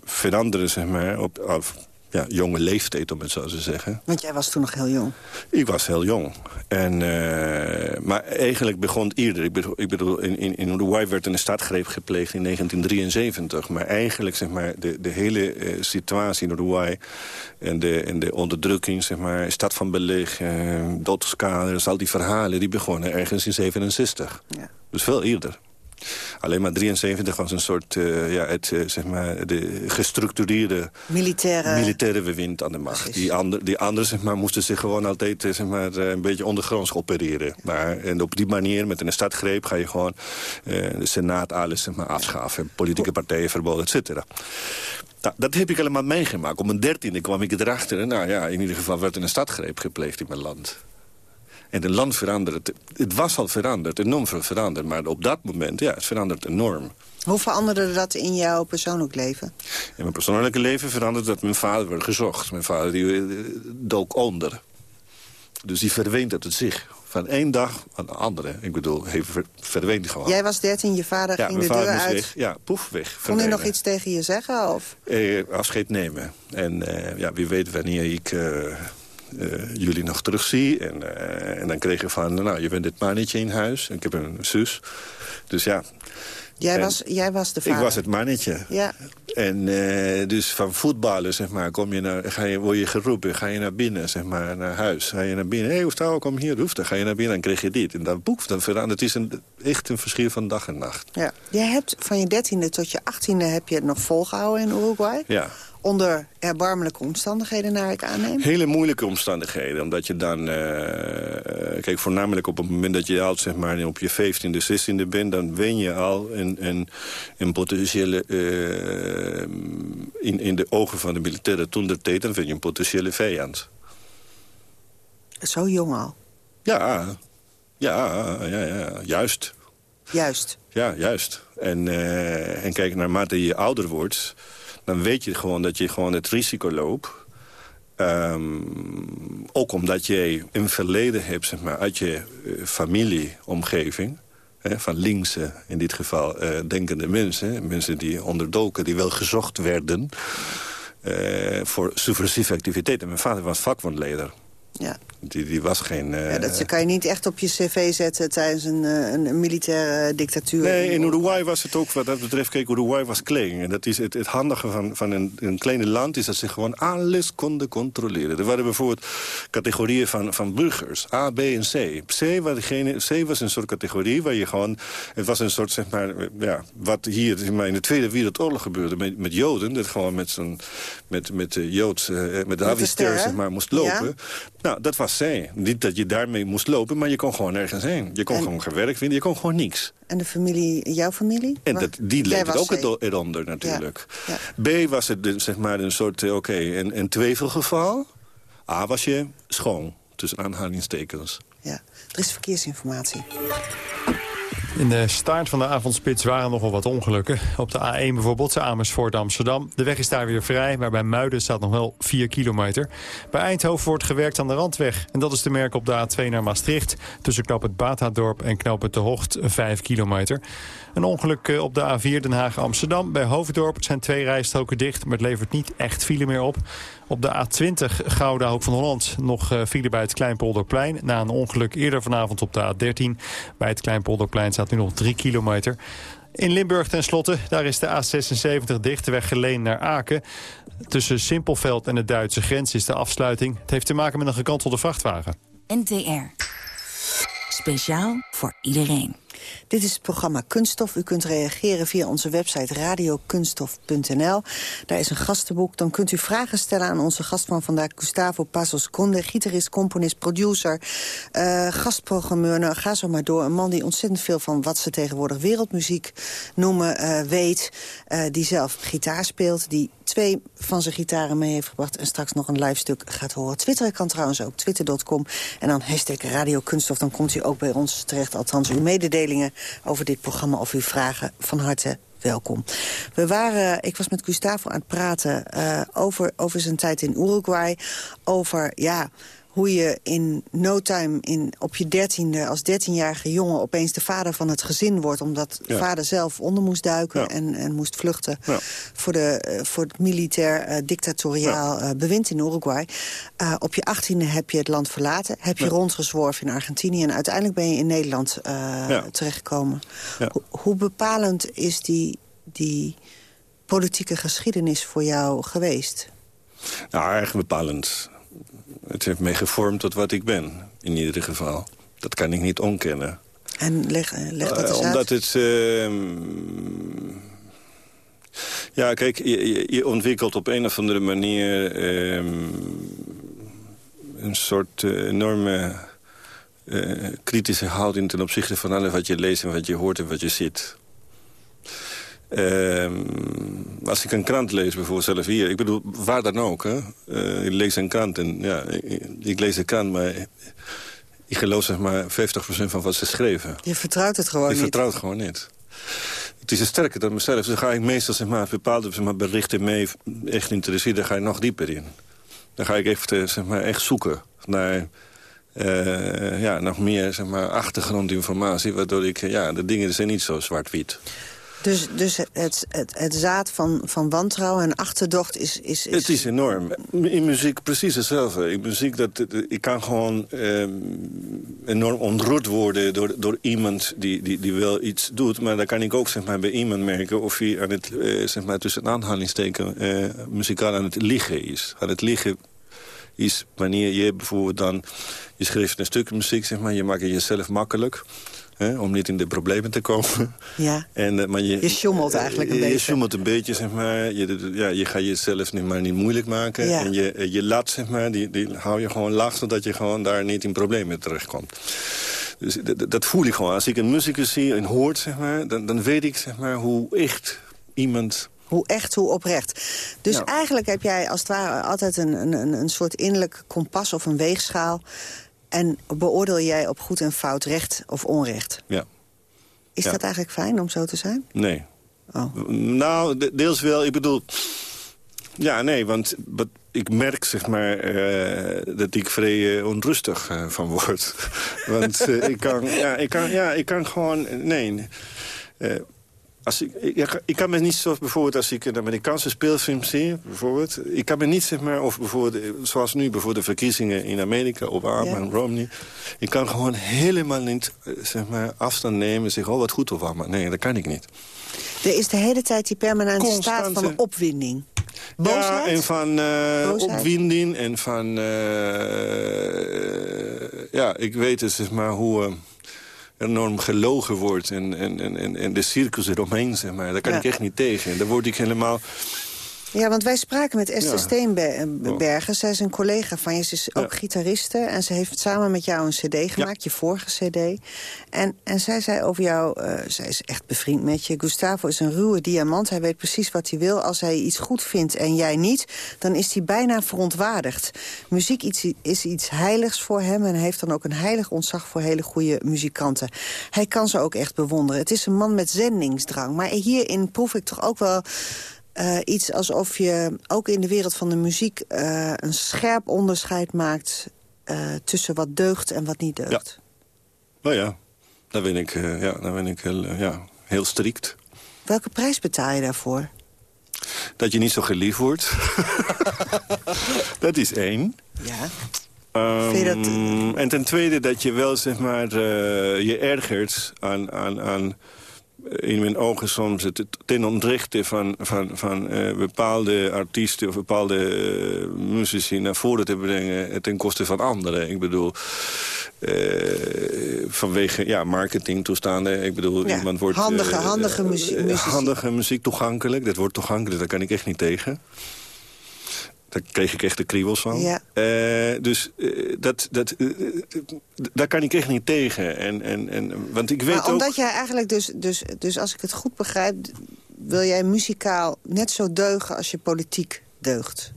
veranderen, zeg maar, op, op ja, jonge leeftijd, om het zo te zeggen. Want jij was toen nog heel jong. Ik was heel jong. En, uh, maar eigenlijk begon het eerder. Ik bedoel, ik bedoel in, in, in Uruguay werd een staatsgreep gepleegd in 1973. Maar eigenlijk, zeg maar, de, de hele uh, situatie in Uruguay... en de, en de onderdrukking, zeg maar, stad van beleg, uh, doodskaders... al die verhalen, die begonnen ergens in 67. Ja. Dus veel eerder. Alleen maar 73 was een soort, uh, ja, het, uh, zeg maar, de gestructureerde militaire, militaire bewind aan de macht. Die, ander, die anderen zeg maar, moesten zich gewoon altijd zeg maar, een beetje ondergronds opereren. Maar, en op die manier, met een stadgreep, ga je gewoon uh, de Senaat alles zeg maar, afschaffen. Politieke partijen verboden, et cetera. Nou, dat heb ik allemaal meegemaakt. Om een dertiende kwam ik erachter. Nou ja, in ieder geval werd er een stadgreep gepleegd in mijn land. En het land verandert. Het was al veranderd, enorm veel veranderd. Maar op dat moment, ja, het verandert enorm. Hoe veranderde dat in jouw persoonlijk leven? In mijn persoonlijke leven veranderde dat mijn vader werd gezocht. Mijn vader die, dook onder. Dus die verweent uit het zich. Van één dag aan de andere. Ik bedoel, hij ver, verdween gewoon. Jij was dertien, je vader ja, ging de vader deur uit. Weg. Ja, poef, weg. Kon hij nog iets tegen je zeggen? Of? Eh, afscheid nemen. En uh, ja, wie weet wanneer ik... Uh, jullie nog terugzie. En, uh, en dan kreeg je van, nou, je bent dit mannetje in huis. Ik heb een zus. Dus ja. Jij, was, jij was de vader? Ik was het mannetje. Ja. En uh, dus van voetballen, zeg maar, kom je naar, ga je, word je geroepen. Ga je naar binnen, zeg maar, naar huis. Ga je naar binnen. Hé, hey, Gustavo, kom hier. Hoeft. Dan ga je naar binnen en krijg je dit. En dat boek, dan verandert. Het is een, echt een verschil van dag en nacht. Ja. Jij hebt van je dertiende tot je achttiende heb je het nog volgehouden in Uruguay. Ja onder erbarmelijke omstandigheden, naar ik aanneem? Hele moeilijke omstandigheden. Omdat je dan... Uh, kijk, voornamelijk op het moment dat je al zeg maar, op je 15e, 16e bent... dan wen je al een, een, een potentiële... Uh, in, in de ogen van de militairen toen de tijd... dan vind je een potentiële vijand. Zo jong al? Ja, ja, ja, ja juist. Juist? Ja, juist. En, uh, en kijk, naarmate je ouder wordt dan weet je gewoon dat je gewoon het risico loopt. Um, ook omdat je een verleden hebt zeg maar, uit je uh, familieomgeving. Hè, van linkse, in dit geval, uh, denkende mensen. Mensen die onderdoken, die wel gezocht werden... Uh, voor subversieve activiteiten. Mijn vader was vakbondleider. Ja. Die, die was geen... Uh... Ja, dat kan je niet echt op je cv zetten tijdens een, een, een militaire dictatuur. Nee, in Uruguay was het ook, wat dat betreft, kijk, Uruguay was klein. En dat is het, het handige van, van een, een kleine land is dat ze gewoon alles konden controleren. Er waren bijvoorbeeld categorieën van, van burgers, A, B en C. C was, degene, C was een soort categorie waar je gewoon... Het was een soort, zeg maar, ja, wat hier in de Tweede Wereldoorlog gebeurde met, met Joden. Dat gewoon met zo'n, met, met de Joods, uh, met de Avister, zeg maar, moest lopen. Ja? Nou, dat was C. Niet dat je daarmee moest lopen, maar je kon gewoon ergens heen. Je kon en... gewoon gewerkt vinden, je kon gewoon niks. En de familie, jouw familie? En dat, die leed het ook eronder natuurlijk. Ja. Ja. B was het zeg maar een soort, oké, okay, een, een twijfelgeval. A was je schoon, tussen aanhalingstekens. Ja, er is verkeersinformatie. In de staart van de avondspits waren nogal wat ongelukken. Op de A1 bijvoorbeeld, Amersfoort Amsterdam. De weg is daar weer vrij, maar bij Muiden staat nog wel 4 kilometer. Bij Eindhoven wordt gewerkt aan de Randweg. En dat is te merken op de A2 naar Maastricht. Tussen knap het Batadorp en knap het De Hocht, 5 kilometer. Een ongeluk op de A4 Den Haag-Amsterdam. Bij Hoofddorp zijn twee rijstroken dicht, maar het levert niet echt file meer op. Op de A20 Gouda Hoek van Holland nog file bij het Kleinpolderplein. Na een ongeluk eerder vanavond op de A13. Bij het Kleinpolderplein staat nu nog 3 kilometer. In Limburg ten slotte, daar is de A76 dicht, de geleen naar Aken. Tussen Simpelveld en de Duitse grens is de afsluiting. Het heeft te maken met een gekantelde vrachtwagen. NTR. Speciaal voor iedereen. Dit is het programma Kunststof. U kunt reageren via onze website radiokunststof.nl. Daar is een gastenboek. Dan kunt u vragen stellen aan onze gast van vandaag... Gustavo Pasos Conde, gitarist, componist, producer... Uh, gastprogrammeur, nou, ga zo maar door. Een man die ontzettend veel van wat ze tegenwoordig wereldmuziek noemen uh, weet. Uh, die zelf gitaar speelt, die twee van zijn gitaren mee heeft gebracht... en straks nog een live stuk gaat horen. Twitter kan trouwens ook, twitter.com. En dan hashtag Radio Kunststof, dan komt u ook bij ons terecht. Althans, uw over dit programma of uw vragen van harte welkom. We waren, ik was met Gustavo aan het praten uh, over, over zijn tijd in Uruguay. Over, ja, hoe je in no time in, op je dertiende als dertienjarige jongen... opeens de vader van het gezin wordt... omdat ja. vader zelf onder moest duiken ja. en, en moest vluchten... Ja. Voor, de, uh, voor het militair uh, dictatoriaal uh, bewind in Uruguay. op je achttiende heb je het land verlaten. Heb je rondgezworven in Argentinië... en uiteindelijk ben je in Nederland terechtgekomen. Ho hoe bepalend is die, die politieke geschiedenis voor jou geweest? Nou, erg bepalend het heeft mij gevormd tot wat ik ben, in ieder geval. Dat kan ik niet ontkennen. En leg, leg dat eens uh, Omdat uit. het... Uh, ja, kijk, je, je, ontwikkelt op een of andere manier... Uh, een soort uh, enorme kritische houding... ten opzichte van alles wat je leest en wat je hoort en wat je ziet. Uh, als ik een krant lees, bijvoorbeeld zelf hier... ik bedoel, waar dan ook, hè. Uh, ik lees een krant en ja, ik, ik, lees een krant... maar ik geloof zeg maar 50% van wat ze schreven. Je vertrouwt het gewoon ik niet? Ik vertrouw het gewoon niet. Het is sterker dan mezelf. Dus dan ga ik meestal zeg maar, bepaalde zeg maar, berichten mee echt interesseren. Dan ga je nog dieper in. Dan ga ik even zeg maar, echt zoeken naar... Uh, ja, nog meer zeg maar, achtergrondinformatie... waardoor ik, ja, de dingen zijn niet zo zwart-wit. Dus, dus het, het, het zaad van, van wantrouwen en achterdocht is, is, is... Het is enorm. In muziek precies hetzelfde. In muziek, dat, ik kan gewoon eh, enorm ontroerd worden door, door iemand die, die, die wel iets doet. Maar dan kan ik ook zeg maar, bij iemand merken of hij aan het, eh, zeg maar, tussen aanhalingsteken eh, muzikaal aan het liggen is. Aan het liggen is wanneer je bijvoorbeeld dan... je schrijft een stuk muziek, zeg maar, je maakt het jezelf makkelijk... Hè, om niet in de problemen te komen. Ja. En, uh, maar je, je sjoemelt eigenlijk een je, beetje. Je sjoemelt een beetje, zeg maar. Je, ja, je gaat jezelf niet, maar niet moeilijk maken. Ja. En je, je lat, zeg maar, die, die hou je gewoon laag... zodat je gewoon daar niet in problemen terechtkomt. Dus dat voel ik gewoon. Als ik een muzikus zie en hoort, zeg maar... dan, dan weet ik, zeg maar, hoe echt iemand hoe echt, hoe oprecht. Dus ja. eigenlijk heb jij als het ware altijd een, een, een soort innerlijk kompas of een weegschaal... En beoordeel jij op goed en fout recht of onrecht? Ja. Is ja. dat eigenlijk fijn om zo te zijn? Nee. Oh. Nou, deels wel. Ik bedoel... Ja, nee, want ik merk zeg maar uh, dat ik vrij uh, onrustig uh, van word. want ik, kan, ja, ik, kan, ja, ik kan gewoon... Nee. Als ik, ik, ik, kan me niet zo, bijvoorbeeld als ik een Amerikaanse speelfilm zie, bijvoorbeeld, ik kan me niet, zeg maar, of bijvoorbeeld, zoals nu, bijvoorbeeld de verkiezingen in Amerika, Obama ja. en Romney, ik kan gewoon helemaal niet, zeg maar, afstand nemen en zeggen, oh, wat goed Obama. Nee, dat kan ik niet. Er is de hele tijd die permanente staat van opwinding. Boosheid? Ja, en van uh, opwinding en van, uh, ja, ik weet het, zeg maar, hoe... Uh, enorm gelogen wordt en, en, en, en de circus eromheen, zeg maar. Daar kan ja. ik echt niet tegen. Daar word ik helemaal... Ja, want wij spraken met Esther ja. Steenbergen. Oh. Zij is een collega van je. Ze is ook gitariste. En ze heeft samen met jou een cd gemaakt, je vorige cd. En, en zij zei over jou, uh, zij is echt bevriend met je. Gustavo is een ruwe diamant. Hij weet precies wat hij wil. Als hij iets goed vindt en jij niet, dan is hij bijna verontwaardigd. Muziek iets, is iets heiligs voor hem. En hij heeft dan ook een heilig ontzag voor hele goede muzikanten. Hij kan ze ook echt bewonderen. Het is een man met zendingsdrang. Maar hierin proef ik toch ook wel... Uh, iets alsof je ook in de wereld van de muziek uh, een scherp onderscheid maakt uh, tussen wat deugt en wat niet deugt. Ja. Nou ja, daar ben ik, ja, daar ben ik heel, ja, heel strikt. Welke prijs betaal je daarvoor? Dat je niet zo geliefd wordt. dat is één. Ja. Um, dat... En ten tweede dat je wel zeg maar, je ergert aan... aan, aan in mijn ogen soms het ten onrechte van, van, van uh, bepaalde artiesten... of bepaalde uh, muzici naar voren te brengen ten koste van anderen. Ik bedoel, uh, vanwege ja, marketingtoestanden. Ik bedoel, ja, iemand wordt... Handige, handige muziek. handige muziek toegankelijk. Dat wordt toegankelijk, daar kan ik echt niet tegen. Daar kreeg ik echt de kriebels van. Ja. Uh, dus uh, dat, dat, uh, daar kan ik echt niet tegen. En, en, en, want ik weet maar omdat ook... jij eigenlijk dus, dus, dus, als ik het goed begrijp... wil jij muzikaal net zo deugen als je politiek deugt.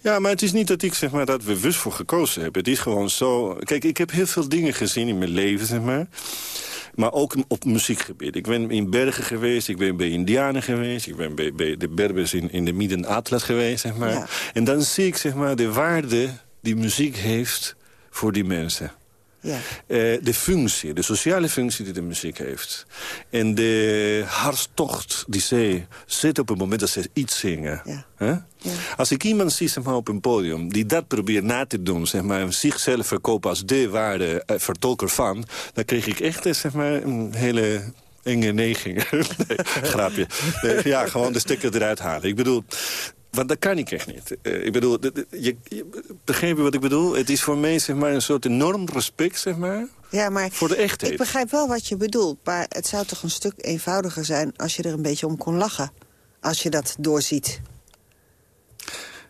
Ja, maar het is niet dat ik zeg maar, dat bewust voor gekozen heb. Het is gewoon zo... Kijk, ik heb heel veel dingen gezien in mijn leven, zeg maar. Maar ook op muziekgebied. Ik ben in Bergen geweest, ik ben bij Indianen geweest... ik ben bij, bij de Berbers in, in de Midden-Atlas geweest, zeg maar. Ja. En dan zie ik zeg maar, de waarde die muziek heeft voor die mensen. Ja. Uh, de functie, de sociale functie die de muziek heeft. En de hartstocht die ze zit op het moment dat ze iets zingen. Ja. Huh? Ja. Als ik iemand zie zeg maar, op een podium die dat probeert na te doen... Zeg maar, zichzelf verkopen als de waarde uh, vertolker van... dan kreeg ik echt zeg maar, een hele enge neging. nee, grapje. Nee, ja, gewoon de stekker eruit halen. Ik bedoel, want dat kan ik echt niet. Uh, ik bedoel, je, je, begrijp je wat ik bedoel? Het is voor mij zeg maar, een soort enorm respect, zeg maar, ja, maar voor de echtheid. Ik begrijp wel wat je bedoelt, maar het zou toch een stuk eenvoudiger zijn... als je er een beetje om kon lachen, als je dat doorziet.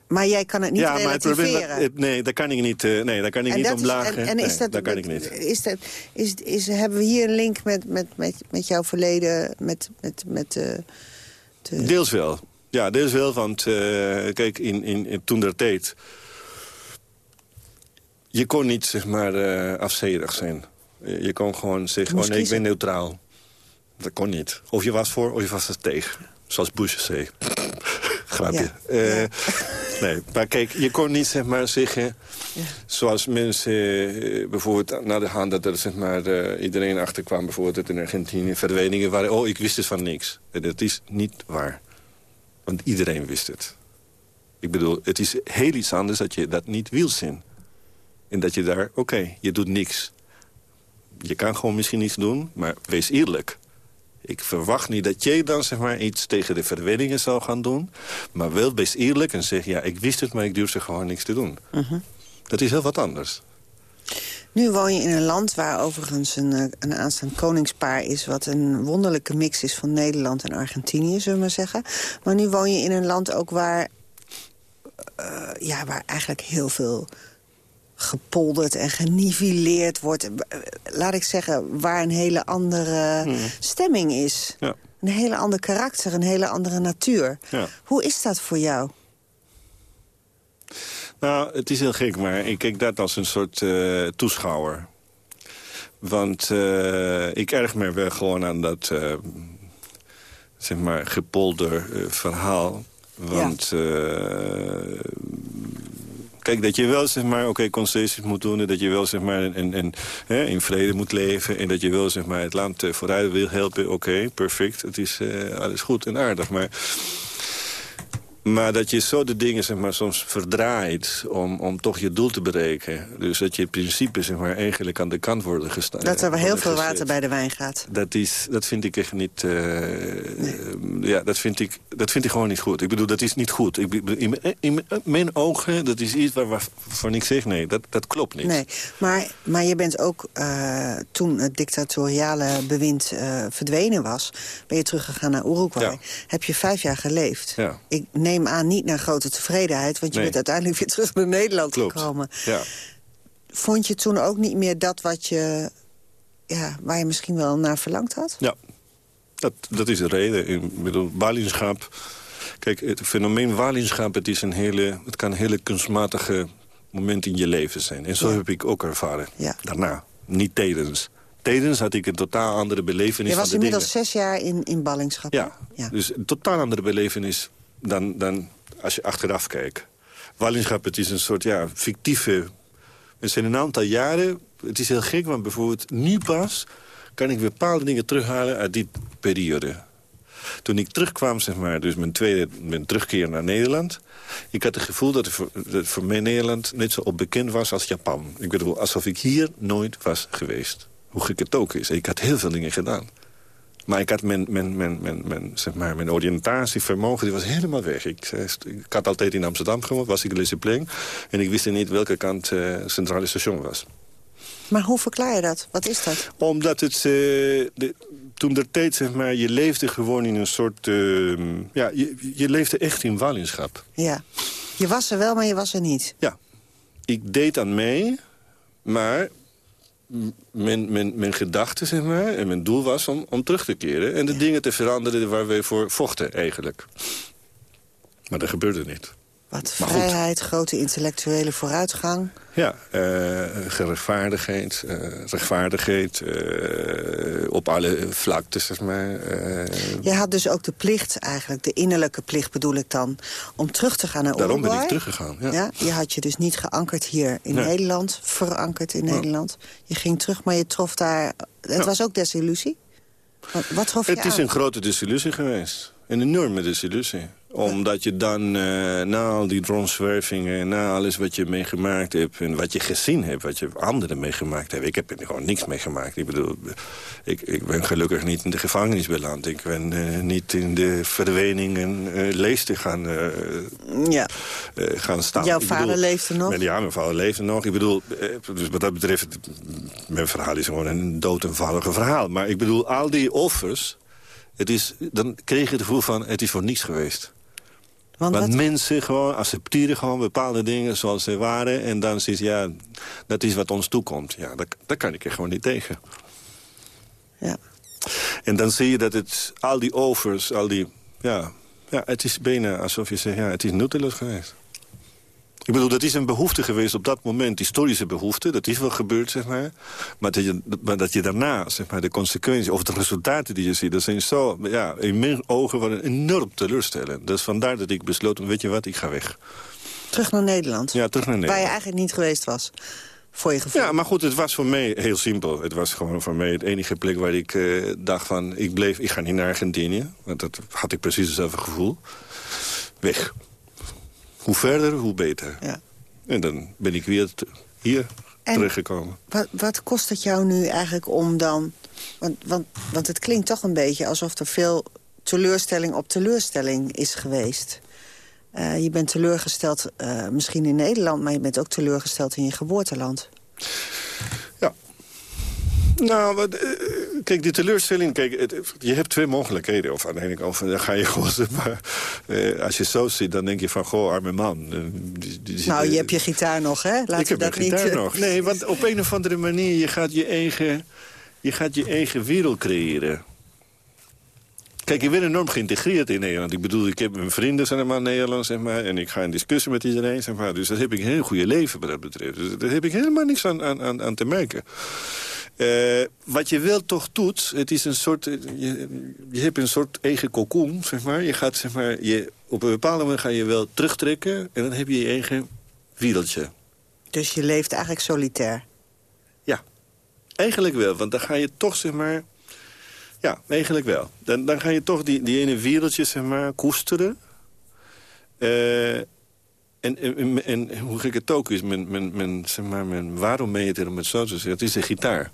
Maar jij kan het niet ja, relativeren. Maar het probleem, dat, nee, daar kan ik niet, uh, nee, daar kan ik en niet om lachen. Is, en, en nee, is dat, kan ik niet. Is dat, is, is, hebben we hier een link met, met, met, met jouw verleden, met, met, met uh, de... Deels wel. Ja, deels wel, want uh, kijk, in, in, in, toen der tijd... Je kon niet, zeg maar, uh, afzedig zijn. Je, kon gewoon zeggen, oh nee, ik ben neutraal. Dat kon niet. Of je was voor, of je was er tegen. Zoals Bush zei. Grapje. Ja. Uh, ja. Nee, maar kijk, je kon niet zeg maar zeggen... Ja. zoals mensen uh, bijvoorbeeld naar de hand... dat er zeg maar, uh, iedereen achterkwam bijvoorbeeld... dat in Argentinië verdwijningen waren. Oh, ik wist dus van niks. Dat is niet waar. Want iedereen wist het. Ik bedoel, het is heel iets anders dat je dat niet wil zien. En dat je daar, oké, okay, je doet niks. Je kan gewoon misschien niets doen, maar wees eerlijk. Ik verwacht niet dat jij dan zeg maar, iets tegen de verdwijningen zou gaan doen. Maar wel wees eerlijk en zeg, ja, ik wist het, maar ik durfde gewoon niks te doen. Uh -huh. Dat is heel wat anders. Nu woon je in een land waar overigens een, een aanstaand koningspaar is... wat een wonderlijke mix is van Nederland en Argentinië, zullen we maar zeggen. Maar nu woon je in een land ook waar, uh, ja, waar eigenlijk heel veel gepolderd en geniveleerd wordt. Laat ik zeggen, waar een hele andere hmm. stemming is. Ja. Een hele ander karakter, een hele andere natuur. Ja. Hoe is dat voor jou? Nou, het is heel gek, maar ik kijk dat als een soort uh, toeschouwer. Want uh, ik erg me wel gewoon aan dat, uh, zeg maar, gepolder verhaal. Want... Ja. Kijk, dat je wel zeg maar, oké, okay, concessies moet doen... en dat je wel zeg maar, en, en, hè, in vrede moet leven... en dat je wel zeg maar, het land vooruit wil helpen. Oké, okay, perfect, het is uh, alles goed en aardig. Maar, maar dat je zo de dingen zeg maar, soms verdraait om, om toch je doel te bereiken. Dus dat je principes zeg maar, eigenlijk aan de kant worden gestaan. Dat er heel veel water bij de wijn gaat. Dat, is, dat vind ik echt niet... Uh, nee. Ja, dat vind, ik, dat vind ik gewoon niet goed. Ik bedoel, dat is niet goed. Ik, in, in mijn ogen, dat is iets waar, waarvan ik zeg... nee, dat, dat klopt niet. Nee, maar, maar je bent ook, uh, toen het dictatoriale bewind uh, verdwenen was... ben je teruggegaan naar Uruguay. Ja. Heb je vijf jaar geleefd. Ja. Ik neem aan niet naar grote tevredenheid... want je nee. bent uiteindelijk weer terug naar Nederland klopt. gekomen. Ja. Vond je toen ook niet meer dat wat je... Ja, waar je misschien wel naar verlangd had? Ja, dat, dat is de reden. Ik bedoel, Walinschap... Kijk, het fenomeen Walinschap, het, is een hele, het kan een hele kunstmatige moment in je leven zijn. En zo Ja. heb ik ook ervaren. Ja. Daarna, niet tijdens. Tijdens had ik een totaal andere belevenis Je was de inmiddels zes jaar in, in ballingschap. hè? Ja, dus een totaal andere belevenis dan, dan als je achteraf kijkt. Walinschap, het is een soort ja, fictieve... Het zijn een aantal jaren... Het is heel gek, want bijvoorbeeld nu pas... kan ik bepaalde dingen terughalen uit die periode. Toen ik terugkwam, zeg maar, dus mijn tweede mijn terugkeer naar Nederland... ik had het gevoel dat voor, voor mij Nederland net zo onbekend was als Japan. Ik bedoel, alsof ik hier nooit was geweest. Hoe gek het ook is. Ik had heel veel dingen gedaan. Maar ik had mijn, mijn, mijn, mijn, mijn, zeg maar, mijn oriëntatievermogen die was helemaal weg. Ik, eh, ik had altijd in Amsterdam gewoond, was ik in Lisseplein. En ik wist niet welke kant uh, het centrale station was. Maar hoe verklaar je dat? Wat is dat? Omdat het... Uh, de, toen der tijd, zeg maar, je leefde gewoon in een soort... Uh, ja, je, je leefde echt in ballingschap. Ja. Je was er wel, maar je was er niet. Ja. Ik deed aan mee, maar mijn, mijn, mijn gedachte, zeg maar, en mijn doel was om, om terug te keren... en de dingen te veranderen waar we voor vochten, eigenlijk. Maar dat gebeurde niet. Wat vrijheid, grote intellectuele vooruitgang. Ja, uh, gerechtvaardigheid, uh, rechtvaardigheid uh, op alle vlakten, zeg maar. Je had dus ook de plicht eigenlijk, de innerlijke plicht bedoel ik dan... om terug te gaan naar Daarom Uruguay. ben ik teruggegaan, ja. ja. Je had je dus niet geankerd hier in Nederland, verankerd in Nederland. Je ging terug, maar je trof daar... Het was ook desillusie? Wat, wat trof je Het is een grote desillusie geweest. Een enorme desillusie omdat je dan uh, na al die rondzwervingen... na alles wat je meegemaakt hebt en wat je gezien hebt... wat je anderen meegemaakt hebben. Ik heb er gewoon niks meegemaakt. Ik bedoel, ik, ik ben gelukkig niet in de gevangenis beland. Ik ben uh, niet in de verdwijning en uh, leester gaan, ja. gaan staan. Jouw ik vader bedoel, leefde nog? Ja, mijn vader leefde nog. Ik bedoel, dus wat dat betreft... mijn verhaal is gewoon een dood eenvoudige verhaal. Maar ik bedoel, al die offers... Het is, dan kreeg je het gevoel van, het is voor niets geweest. Want, Want mensen gewoon accepteren gewoon bepaalde dingen zoals ze waren. En dan je, ja, dat is wat ons toekomt. Ja, daar, daar kan ik er gewoon niet tegen. Ja. En dan zie je dat het, al die overs, al die... Ja, ja, het is bijna alsof je zegt, ja, het is nutteloos geweest. Ik bedoel, dat is een behoefte geweest op dat moment, historische behoefte. Dat is wel gebeurd, zeg maar. Maar dat je, maar dat je daarna, zeg maar, de consequenties of de resultaten die je ziet... dat zijn zo, ja, in mijn ogen waren enorm teleurstellend. Dus vandaar dat ik besloot, weet je wat, ik ga weg. Terug naar Nederland? Ja, terug naar Nederland. Waar je eigenlijk niet geweest was? Voor je gevoel. Ja, maar goed, het was voor mij heel simpel. Het was gewoon voor mij het enige plek waar ik uh, dacht van... ik bleef, ik ga niet naar Argentinië. Want dat had ik precies hetzelfde gevoel. Weg. Hoe verder, hoe beter. Ja. En dan ben ik weer hier en teruggekomen. Wat, wat kost het jou nu eigenlijk om dan... Want, want, want het klinkt toch een beetje alsof er veel teleurstelling op teleurstelling is geweest. Uh, je bent teleurgesteld uh, misschien in Nederland... maar je bent ook teleurgesteld in je geboorteland. Ja. Nou, wat, uh, kijk, die teleurstelling... Kijk, het, je hebt twee mogelijkheden. Of aan de ene kant, dan ga je gewoon... Maar, uh, als je zo ziet, dan denk je van... Goh, arme man. Die, die, nou, je hebt je gitaar nog, hè? Laat ik heb dat mijn gitaar niet, nog. Nee, want op een of andere manier... je gaat je eigen, je gaat je eigen wereld creëren. Kijk, ik ben enorm geïntegreerd in Nederland. Ik bedoel, ik heb mijn vrienden zijn allemaal Nederlands, zeg maar. En ik ga in discussie met iedereen, zeg maar. Dus dat heb ik een heel goede leven wat dat betreft. Dus daar heb ik helemaal niks aan, aan, aan te merken. Uh, wat je wel toch doet, het is een soort... Je, je hebt een soort eigen cocoon, zeg maar. Je gaat, zeg maar, je, op een bepaalde manier ga je wel terugtrekken... en dan heb je je eigen wereldje. Dus je leeft eigenlijk solitair? Ja, eigenlijk wel. Want dan ga je toch, zeg maar... Ja, eigenlijk wel. Dan, dan ga je toch die, die ene wereldje, zeg maar, koesteren. Uh, en, en, en, hoe gek het ook is, mijn, mijn, mijn, zeg maar, mijn waarometer, om het zo te zeggen, het is de gitaar.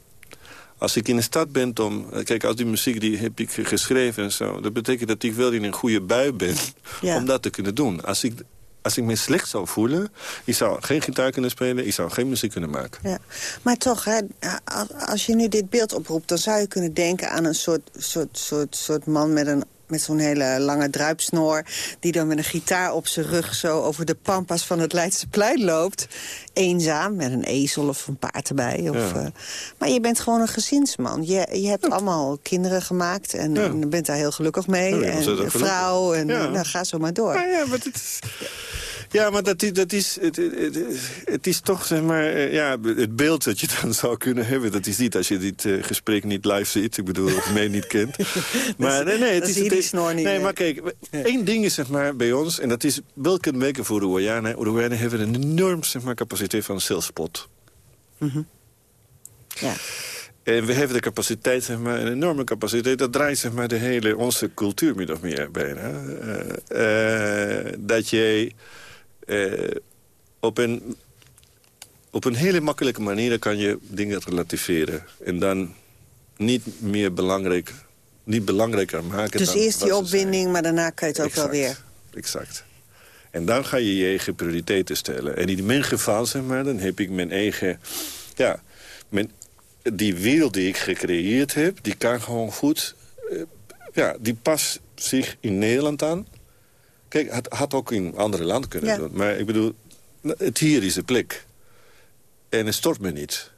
Als ik in de stad ben om... Kijk, als die muziek die heb ik geschreven en zo... dat betekent dat ik wel in een goede bui ben ja. om dat te kunnen doen. Als ik, als ik me slecht zou voelen... ik zou geen gitaar kunnen spelen, ik zou geen muziek kunnen maken. Ja. Maar toch, hè, als je nu dit beeld oproept... dan zou je kunnen denken aan een soort, soort, soort, soort man met een met zo'n hele lange druipsnoor... die dan met een gitaar op zijn rug zo over de pampas van het Leidseplein loopt. Eenzaam, met een ezel of een paard erbij. Of, Ja. uh, maar je bent gewoon een gezinsman. Je, je hebt allemaal kinderen gemaakt en, Ja. en bent daar heel gelukkig mee. Ja, en een vrouw, en Ja. nou, ga zo maar door. Maar ja, maar het is... Ja, maar dat is, dat is, het, het, het is toch, zeg maar, eh, ja, het beeld dat je dan zou kunnen hebben... dat is niet als je dit eh, gesprek niet live ziet. Ik bedoel, of mij niet kent. Maar nee, nee, het is... het- snor niet Nee, maar kijk, één ding is zeg maar, bij ons... en dat is wel kenmerkend voor Uruguayanen. Uruguayanen hebben een enorm zeg maar, capaciteit van zelfspot. Mhm. Ja. En we hebben de capaciteit, zeg maar, een enorme capaciteit. Dat draait zeg maar, de hele onze cultuur min of meer bijna. Eh, dat je eh, op, een, op een hele makkelijke manier kan je dingen relativeren. En dan niet meer belangrijk niet belangrijker maken Dus dan eerst die opwinding, maar daarna kan je het ook wel weer. Exact. En dan ga je je eigen prioriteiten stellen. En in mijn geval, zeg maar, dan heb ik mijn eigen... Ja, mijn, die wereld die ik gecreëerd heb, die kan gewoon goed... eh, ja, die past zich in Nederland aan. Kijk, het had ook in andere landen kunnen Ja. doen. Maar ik bedoel, het hier is de plek. En het stort me niet.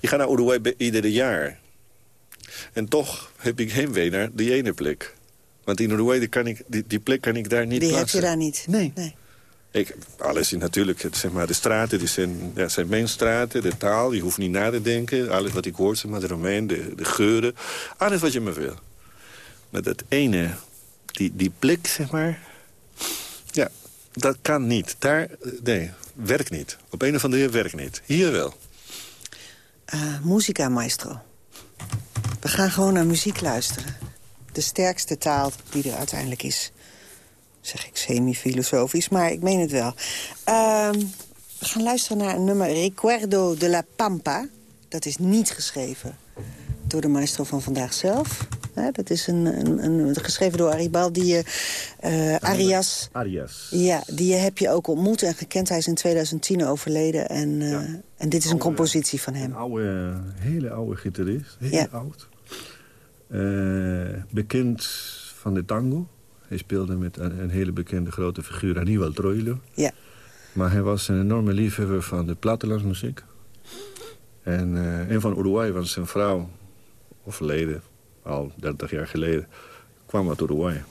Je gaat naar Uruguay iedere jaar. En toch heb ik heimwee naar die ene plek. Want in Uruguay die, kan ik, die, die plek kan ik daar niet Die heb plaatsen. je daar niet. Nee. nee. Ik, alles is natuurlijk, zeg maar, de straten, die zijn, ja, zijn mijn straten, de taal, je hoeft niet na te denken. Alles wat ik hoor, zeg maar, de Romein, de, de geuren, alles wat je me wil. Maar dat ene, die, die blik, zeg maar, ja, dat kan niet. Daar, nee, werkt niet. Op een of andere manier werkt niet. Hier wel. Musica, maestro. We gaan gewoon naar muziek luisteren. De sterkste taal die er uiteindelijk is. Zeg ik semi-filosofisch, maar ik meen het wel. Ehm, we gaan luisteren naar een nummer Recuerdo de la Pampa. Dat is niet geschreven door de maestro van vandaag zelf. Hè, dat is een, een, een, geschreven door Aribal, die je... eh, Arias, Arias. ja, die heb je ook ontmoet en gekend. Hij is in 2010 overleden en, eh, en dit is een compositie van hem. Een oude, hele oude gitarist. Heel Ja. oud. Bekend van de tango. Hij speelde met een, een hele bekende grote figuur, Aníbal Troilo. Ja. Maar hij was een enorme liefhebber van de plattelandsmuziek. En eh, een van Uruguay was zijn vrouw, overleden, al 30 jaar geleden, kwam uit Uruguay.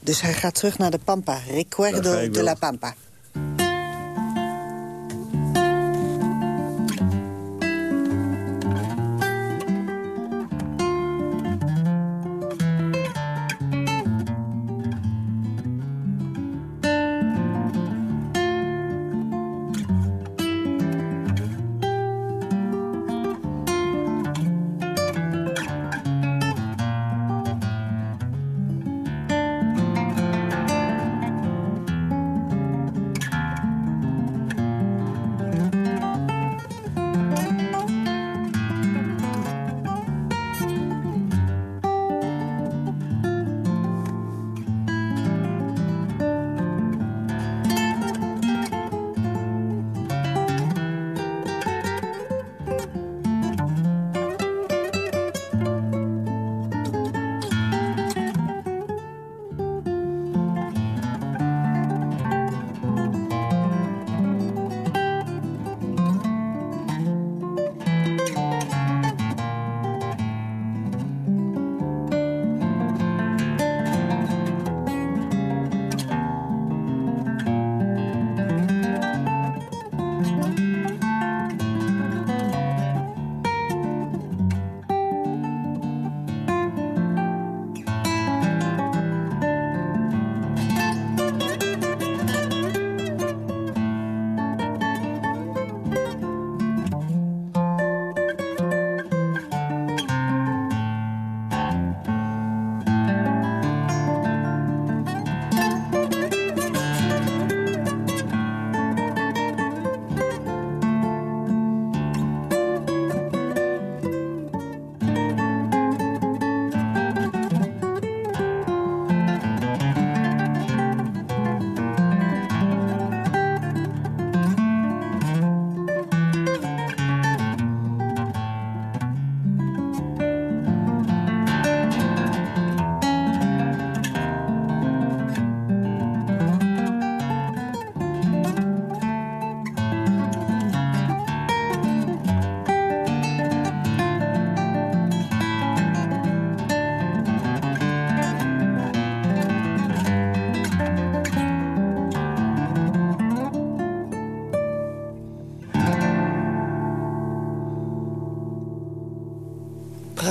Dus hij gaat terug naar de Pampa. Recuerdo de la Pampa.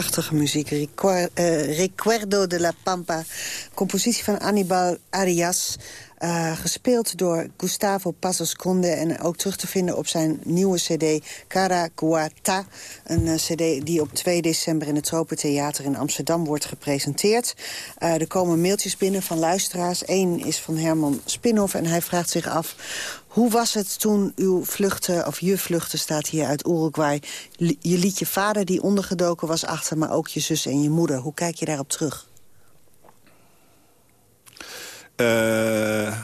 Prachtige muziek. Eh, Recuerdo de la Pampa. Compositie van Anibal Arias. eh, gespeeld door Gustavo Pasos Conde. En ook terug te vinden op zijn nieuwe cd Cara Guata. Een eh, cd die op 2 december in het Tropentheater in Amsterdam wordt gepresenteerd. Er komen mailtjes binnen van luisteraars. Eén is van Herman Spinhoff en hij vraagt zich af... Hoe was het toen uw vluchten, of je vluchten staat hier uit Uruguay... Je liet je vader die ondergedoken was achter... maar ook je zus en je moeder. Hoe kijk je daarop terug? Eh,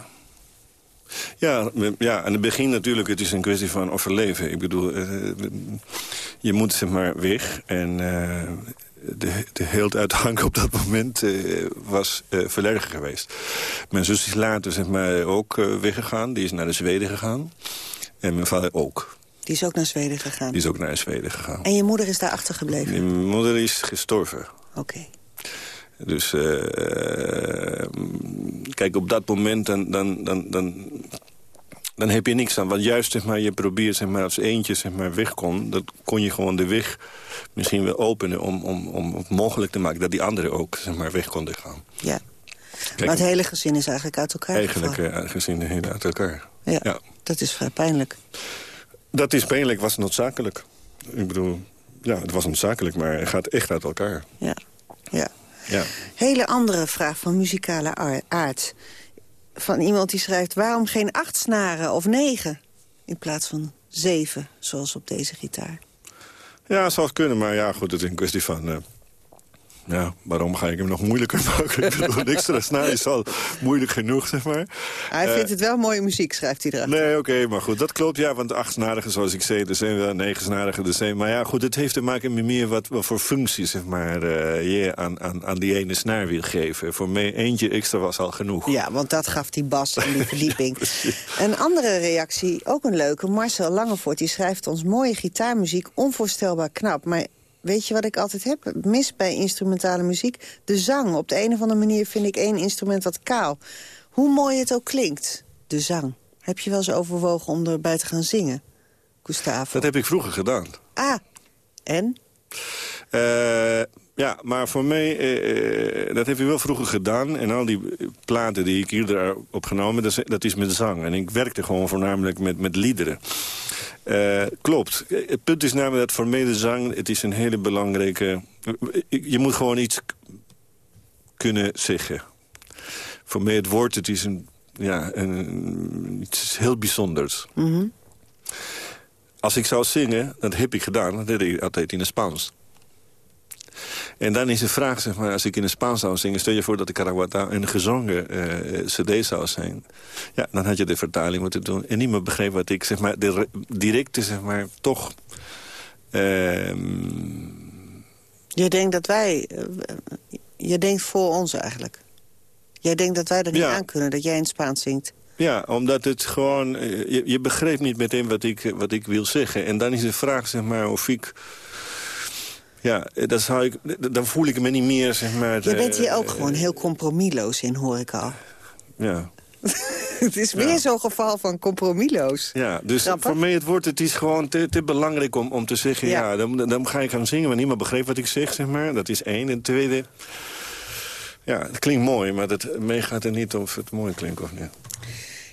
ja, ja, aan het begin natuurlijk, het is een kwestie van overleven. Ik bedoel, eh, je moet zeg maar weg. En eh, de, de Hank op dat moment eh, was eh verleggen geweest. Mijn zus is later zeg maar, ook eh, weggegaan. Die is naar de Zweden gegaan. En mijn vader ook. Die is ook naar Zweden gegaan. Die is ook naar Zweden gegaan. En je moeder is daar achtergebleven? Mijn moeder is gestorven. Oké. Dus kijk, op dat moment dan, dan, dan, dan, dan heb je niks aan. Want juist zeg maar, je probeert zeg maar, als eentje zeg maar, weg kon... dat kon je gewoon de weg misschien wel openen om, om, om het mogelijk te maken... dat die anderen ook zeg maar, weg konden gaan. Ja. Kijk, maar het hele gezin is eigenlijk uit elkaar Eigenlijk gevallen. eh, gezien de hele uit elkaar. Ja, ja. dat is vrij pijnlijk. Dat is pijnlijk, was noodzakelijk. Ik bedoel, ja, het was noodzakelijk, maar het gaat echt uit elkaar. Ja. ja. Ja. Hele andere vraag van muzikale aar- aard. Van iemand die schrijft... waarom geen acht snaren of negen? In plaats van zeven, zoals op deze gitaar. Ja, het zou kunnen, maar ja, goed, het is een kwestie van... eh, ja, waarom ga ik hem nog moeilijker maken? ik bedoel, een extra snaar is al moeilijk genoeg, zeg maar. Hij Eh, vindt het wel mooie muziek, schrijft hij erachter. Nee, oké, maar goed, dat klopt. Ja, want achtsnarigen, zoals ik zei, er zijn wel negensnarigen. Er zijn, maar ja, goed, het heeft te maken met meer wat, wat voor functie, zeg maar, eh, je aan, aan, aan die ene snaar wil geven. Voor mij eentje extra was al genoeg. Ja, want dat gaf die bas en die verdieping. een andere reactie, ook een leuke. Marcel Langevoort, die schrijft ons mooie gitaarmuziek... onvoorstelbaar knap, maar... Weet je wat ik altijd heb? Mis bij instrumentale muziek? De zang. Op de een of andere manier vind ik één instrument wat kaal. Hoe mooi het ook klinkt, de zang. Heb je wel eens overwogen om erbij te gaan zingen, Gustavo? Dat heb ik vroeger gedaan. Ah, en? Eh, ja, maar voor mij, eh, eh, dat heb ik wel vroeger gedaan. En al die platen die ik hier heb opgenomen, dat is, dat is met zang. En ik werkte gewoon voornamelijk met, met liederen. Eh, klopt. Het punt is namelijk dat voor mij de zang... het is een hele belangrijke... Je moet gewoon iets kunnen zeggen. Voor mij het woord, het is een, ja, een, iets heel bijzonders. Mhm. Als ik zou zingen, dat heb ik gedaan, dat deed ik altijd in het Spaans. En dan is de vraag, zeg maar, als ik in het Spaans zou zingen... stel je voor dat de Carawata een gezongen eh, cd zou zijn. Ja, dan had je de vertaling moeten doen. En niemand begreep wat ik, zeg maar, de re- directe, zeg maar, toch... ehm, Je denkt dat wij... eh, je denkt voor ons eigenlijk. Jij denkt dat wij dat niet Ja. aan kunnen, dat jij in het Spaans zingt. Ja, omdat het gewoon... eh, Je, je begreep niet meteen wat ik, wat ik wil zeggen. En dan is de vraag, zeg maar, of ik... Ja, eh, dat zou ik, dan voel ik me niet meer, zeg maar... Je bent hier eh, ook gewoon heel compromisloos in, hoor ik al. Ja, het is weer zo'n geval van compromisloos. ja dus Grappig. voor mij het woord, het is gewoon te, te belangrijk om, om te zeggen... Ja. Ja, dan, dan ga ik gaan zingen, want niemand begreep wat ik zeg, zeg maar. Dat is één. En tweede... Ja, het klinkt mooi, maar het, mee gaat er niet of het mooi klinkt of niet.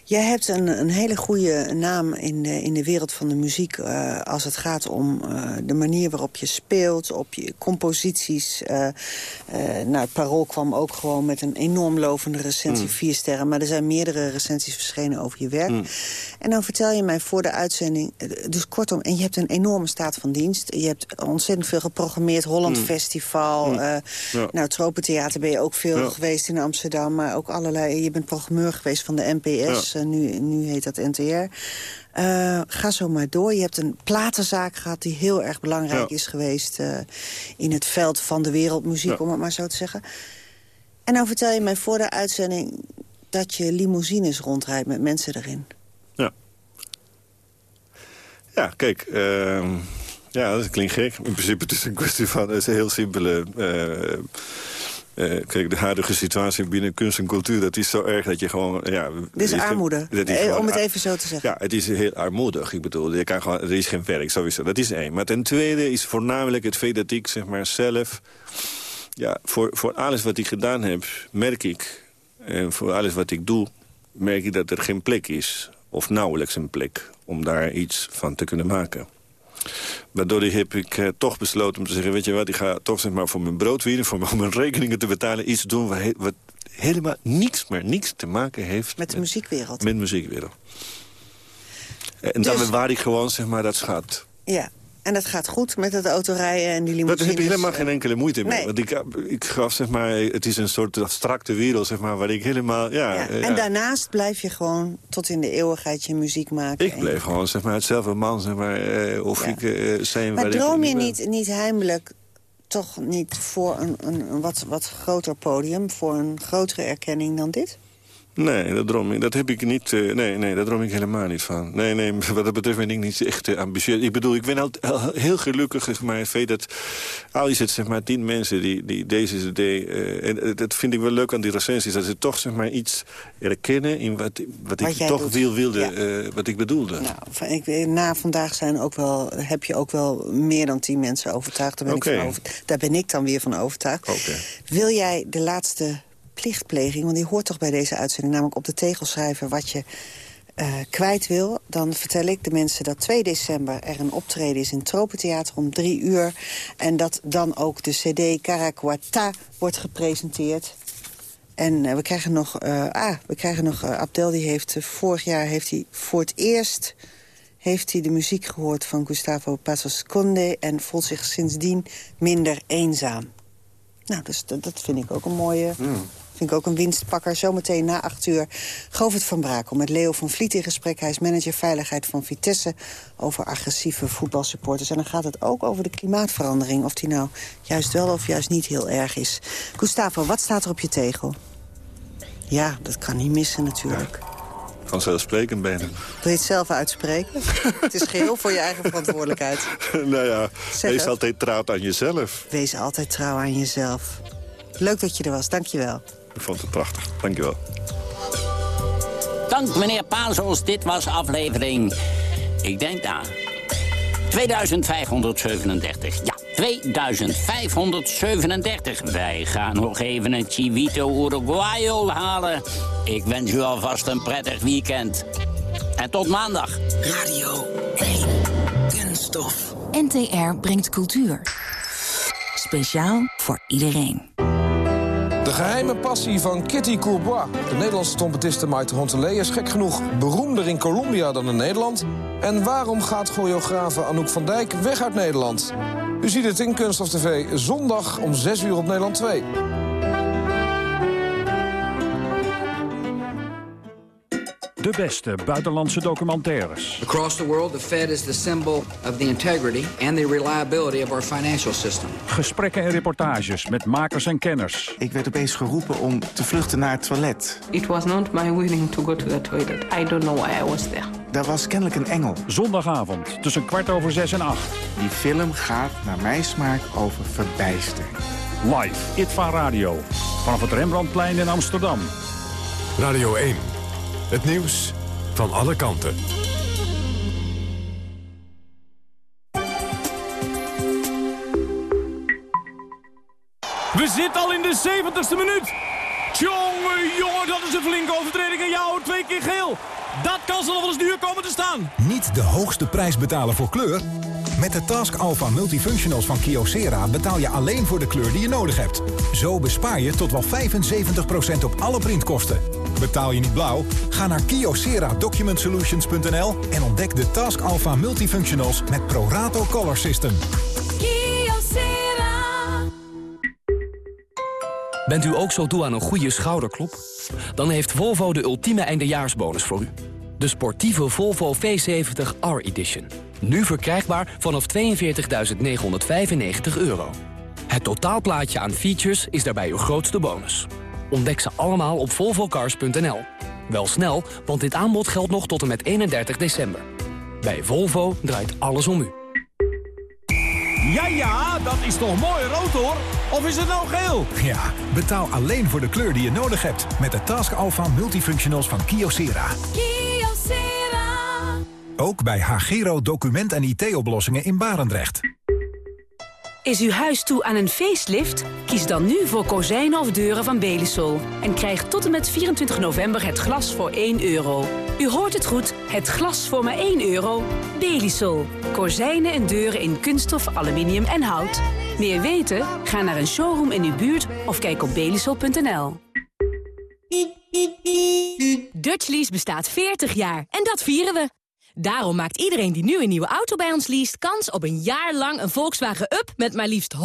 Jij hebt een, een hele goede naam in de, in de wereld van de muziek... eh, als het gaat om eh, de manier waarop je speelt, op je composities. eh, nou, het Parool kwam ook gewoon met een enorm lovende recensie, Mm. vier sterren. Maar er zijn meerdere recensies verschenen over je werk. Mm. En dan vertel je mij voor de uitzending... dus kortom, en je hebt een enorme staat van dienst. Je hebt ontzettend veel geprogrammeerd. Holland Mm. Festival. Ja. Nou, Tropentheater ben je ook veel Ja. geweest in Amsterdam. Maar ook allerlei... Je bent programmeur geweest van de NPS. Ja. Eh, nu, nu heet dat NTR. Eh, ga zo maar door. Je hebt een platenzaak gehad die heel erg belangrijk Ja. is geweest... eh, in het veld van de wereldmuziek, Ja. om het maar zo te zeggen. En dan vertel je mij voor de uitzending... dat je limousines rondrijdt met mensen erin. Ja. Ja, kijk. ehm, ja, dat klinkt gek. In principe het is een kwestie van... Het is een heel simpele... eh, kijk, de huidige situatie binnen kunst en cultuur... dat is zo erg dat je gewoon... Ja, Dit is geen- armoede, dat is Eh, gewoon om het even zo te zeggen. Ja, het is heel armoedig. Ik bedoel, je kan gewoon, er is geen werk, sowieso. Dat is één. Maar ten tweede is voornamelijk het feit dat ik zeg maar, zelf... Ja, voor, voor alles wat ik gedaan heb, merk ik... en voor alles wat ik doe, merk ik dat er geen plek is. Of nauwelijks een plek om daar iets van te kunnen maken. Waardoor heb ik eh, toch besloten om te zeggen... weet je wat, ik ga toch zeg maar, voor mijn brood verdienen... voor mijn- om mijn rekeningen te betalen... iets doen wat, he- wat helemaal niets, maar niks te maken heeft... Met de muziekwereld. met de muziekwereld. En dan Dus- bewaar ik gewoon zeg maar, dat schat. Ja, en dat gaat goed met het autorijden en die Daar limousines. heb ik helemaal geen enkele moeite mee. Nee. Want ik, ik gaf, zeg maar, het is een soort abstracte wereld, zeg maar, waar ik helemaal... Ja, Ja, eh, En ja. daarnaast blijf je gewoon tot in de eeuwigheid je muziek maken. Ik bleef gewoon zeg maar, hetzelfde man, zeg maar, eh, of ik eh, zijn Maar waar ik droom je ben. niet, niet heimelijk toch niet voor een, een, een wat, wat groter podium... voor een grotere erkenning dan dit? Nee, dat droom ik. Dat heb ik niet. eh, nee, nee, daar droom ik helemaal niet van. Nee, nee, wat dat betreft ben ik niet echt eh, ambitieus. Ik bedoel, ik ben altijd heel- heel gelukkig, zeg maar, het feit dat al is het zeg maar tien mensen die, die deze CD. eh, en dat vind ik wel leuk aan die recensies, dat ze toch zeg maar iets herkennen in wat, wat, Wat ik toch doet. wil, wilde, Ja. wat ik bedoelde. Nou, ik, na vandaag zijn ook wel, heb je ook wel meer dan tien mensen overtuigd. Daar ben, ik, van over, daar ben ik dan weer van overtuigd. Wil jij de laatste plichtpleging, want die hoort toch bij deze uitzending... namelijk op de tegel schrijven wat je eh, kwijt wil... dan vertel ik de mensen dat 2 december er een optreden is in Tropentheater om drie uur... en dat dan ook de cd Caracuata wordt gepresenteerd... En eh, we krijgen nog, eh, ah, we krijgen nog Abdel, die heeft vorig jaar heeft hij voor het eerst heeft hij de muziek gehoord van Gustavo Passos Conde en voelt zich sindsdien minder eenzaam. Nou, dus dat, dat vind ik ook een mooie, vind ik ook een winstpakker. Zometeen na acht uur Govert van Brakel met Leo van Vliet in gesprek. Hij is manager veiligheid van Vitesse over agressieve voetbalsupporters. En dan gaat het ook over de klimaatverandering. Of die nou juist wel of juist niet heel erg is. Gustavo, wat staat er op je tegel? Ja, dat kan niet missen natuurlijk. Vanzelfsprekend bijna. Wil je het zelf uitspreken? het is geheel voor je eigen verantwoordelijkheid. nou ja, Zeg wees het. altijd trouw aan jezelf. Wees altijd trouw aan jezelf. Leuk dat je er was, dankjewel. Ik vond het prachtig. Dankjewel. Dank meneer Pazos, dit was aflevering... Ik denk daar... 2537. Ja, 2537. Wij gaan nog even een Chivito Uruguayo halen. Ik wens u alvast een prettig weekend. En tot maandag. Radio 1. Kunststof. NTR brengt cultuur. Speciaal voor iedereen. Geheime passie van Kitty Courbois. De Nederlandse trompetiste Maite Hontelé is gek genoeg beroemder in Colombia dan in Nederland. En waarom gaat choreografe Anouk van Dijk weg uit Nederland? U ziet het in Kunststof TV zondag om 6 uur op Nederland 2. De beste buitenlandse documentaires. Across the world, the Fed is the symbol of the integrity and the reliability of our financial system. Gesprekken en reportages met makers en kenners. Ik werd opeens geroepen om te vluchten naar het toilet. It was not my willing to go to the toilet. I don't know why I was there. Daar was kennelijk een engel. Zondagavond tussen kwart over zes en acht. Die film gaat naar mijn smaak over verbijstering. Live, Itva Radio. Vanaf het Rembrandtplein in Amsterdam. Radio 1. Het nieuws van alle kanten. We zitten al in de 70ste minuut. Tjonge, jongen, dat is een flinke overtreding. En jou, twee keer geel. Dat kan ze nog wel eens duur komen te staan. Niet de hoogste prijs betalen voor kleur? Met de Task Alpha Multifunctionals van Kyocera betaal je alleen voor de kleur die je nodig hebt. Zo bespaar je tot wel 75% op alle printkosten. Betaal je niet blauw? Ga naar kyocera-document-solutions.nl en ontdek de Task Alpha Multifunctionals met Prorato Color System. Bent u ook zo toe aan een goede schouderklop? Dan heeft Volvo de ultieme eindejaarsbonus voor u. De sportieve Volvo V70 R-Edition. Nu verkrijgbaar vanaf 42.995 euro. Het totaalplaatje aan features is daarbij uw grootste bonus. Ontdek ze allemaal op volvocars.nl. Wel snel, want dit aanbod geldt nog tot en met 31 december. Bij Volvo draait alles om u. Ja, ja, dat is toch mooi rood hoor. Of is het nou geel? Ja, betaal alleen voor de kleur die je nodig hebt met de Task Alpha Multifunctionals van Kyocera. Ook bij Hagero document- en IT-oplossingen in Barendrecht. Is uw huis toe aan een facelift? Kies dan nu voor kozijnen of deuren van Belisol. En krijg tot en met 24 november het glas voor 1 euro. U hoort het goed, het glas voor maar 1 euro. Belisol. Kozijnen en deuren in kunststof, aluminium en hout. Meer weten? Ga naar een showroom in uw buurt of kijk op belisol.nl. Dutchlease bestaat 40 jaar en dat vieren we. Daarom maakt iedereen die nu een nieuwe auto bij ons leest... kans op een jaar lang een Volkswagen Up met maar liefst 100%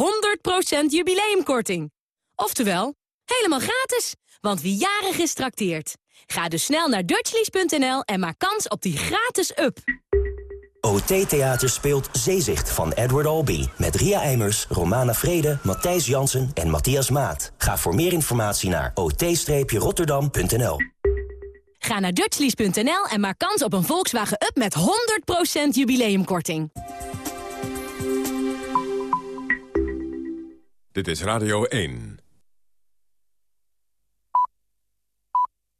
jubileumkorting. Oftewel, helemaal gratis, want wie jarig is trakteert. Ga dus snel naar dutchlease.nl en maak kans op die gratis Up. OT Theater speelt Zeezicht van Edward Albee. Met Ria Eimers, Romana Vrede, Matthijs Jansen en Matthias Maat. Ga voor meer informatie naar ot-rotterdam.nl. Ga naar dutchlease.nl en maak kans op een Volkswagen Up met 100% jubileumkorting. Dit is Radio 1.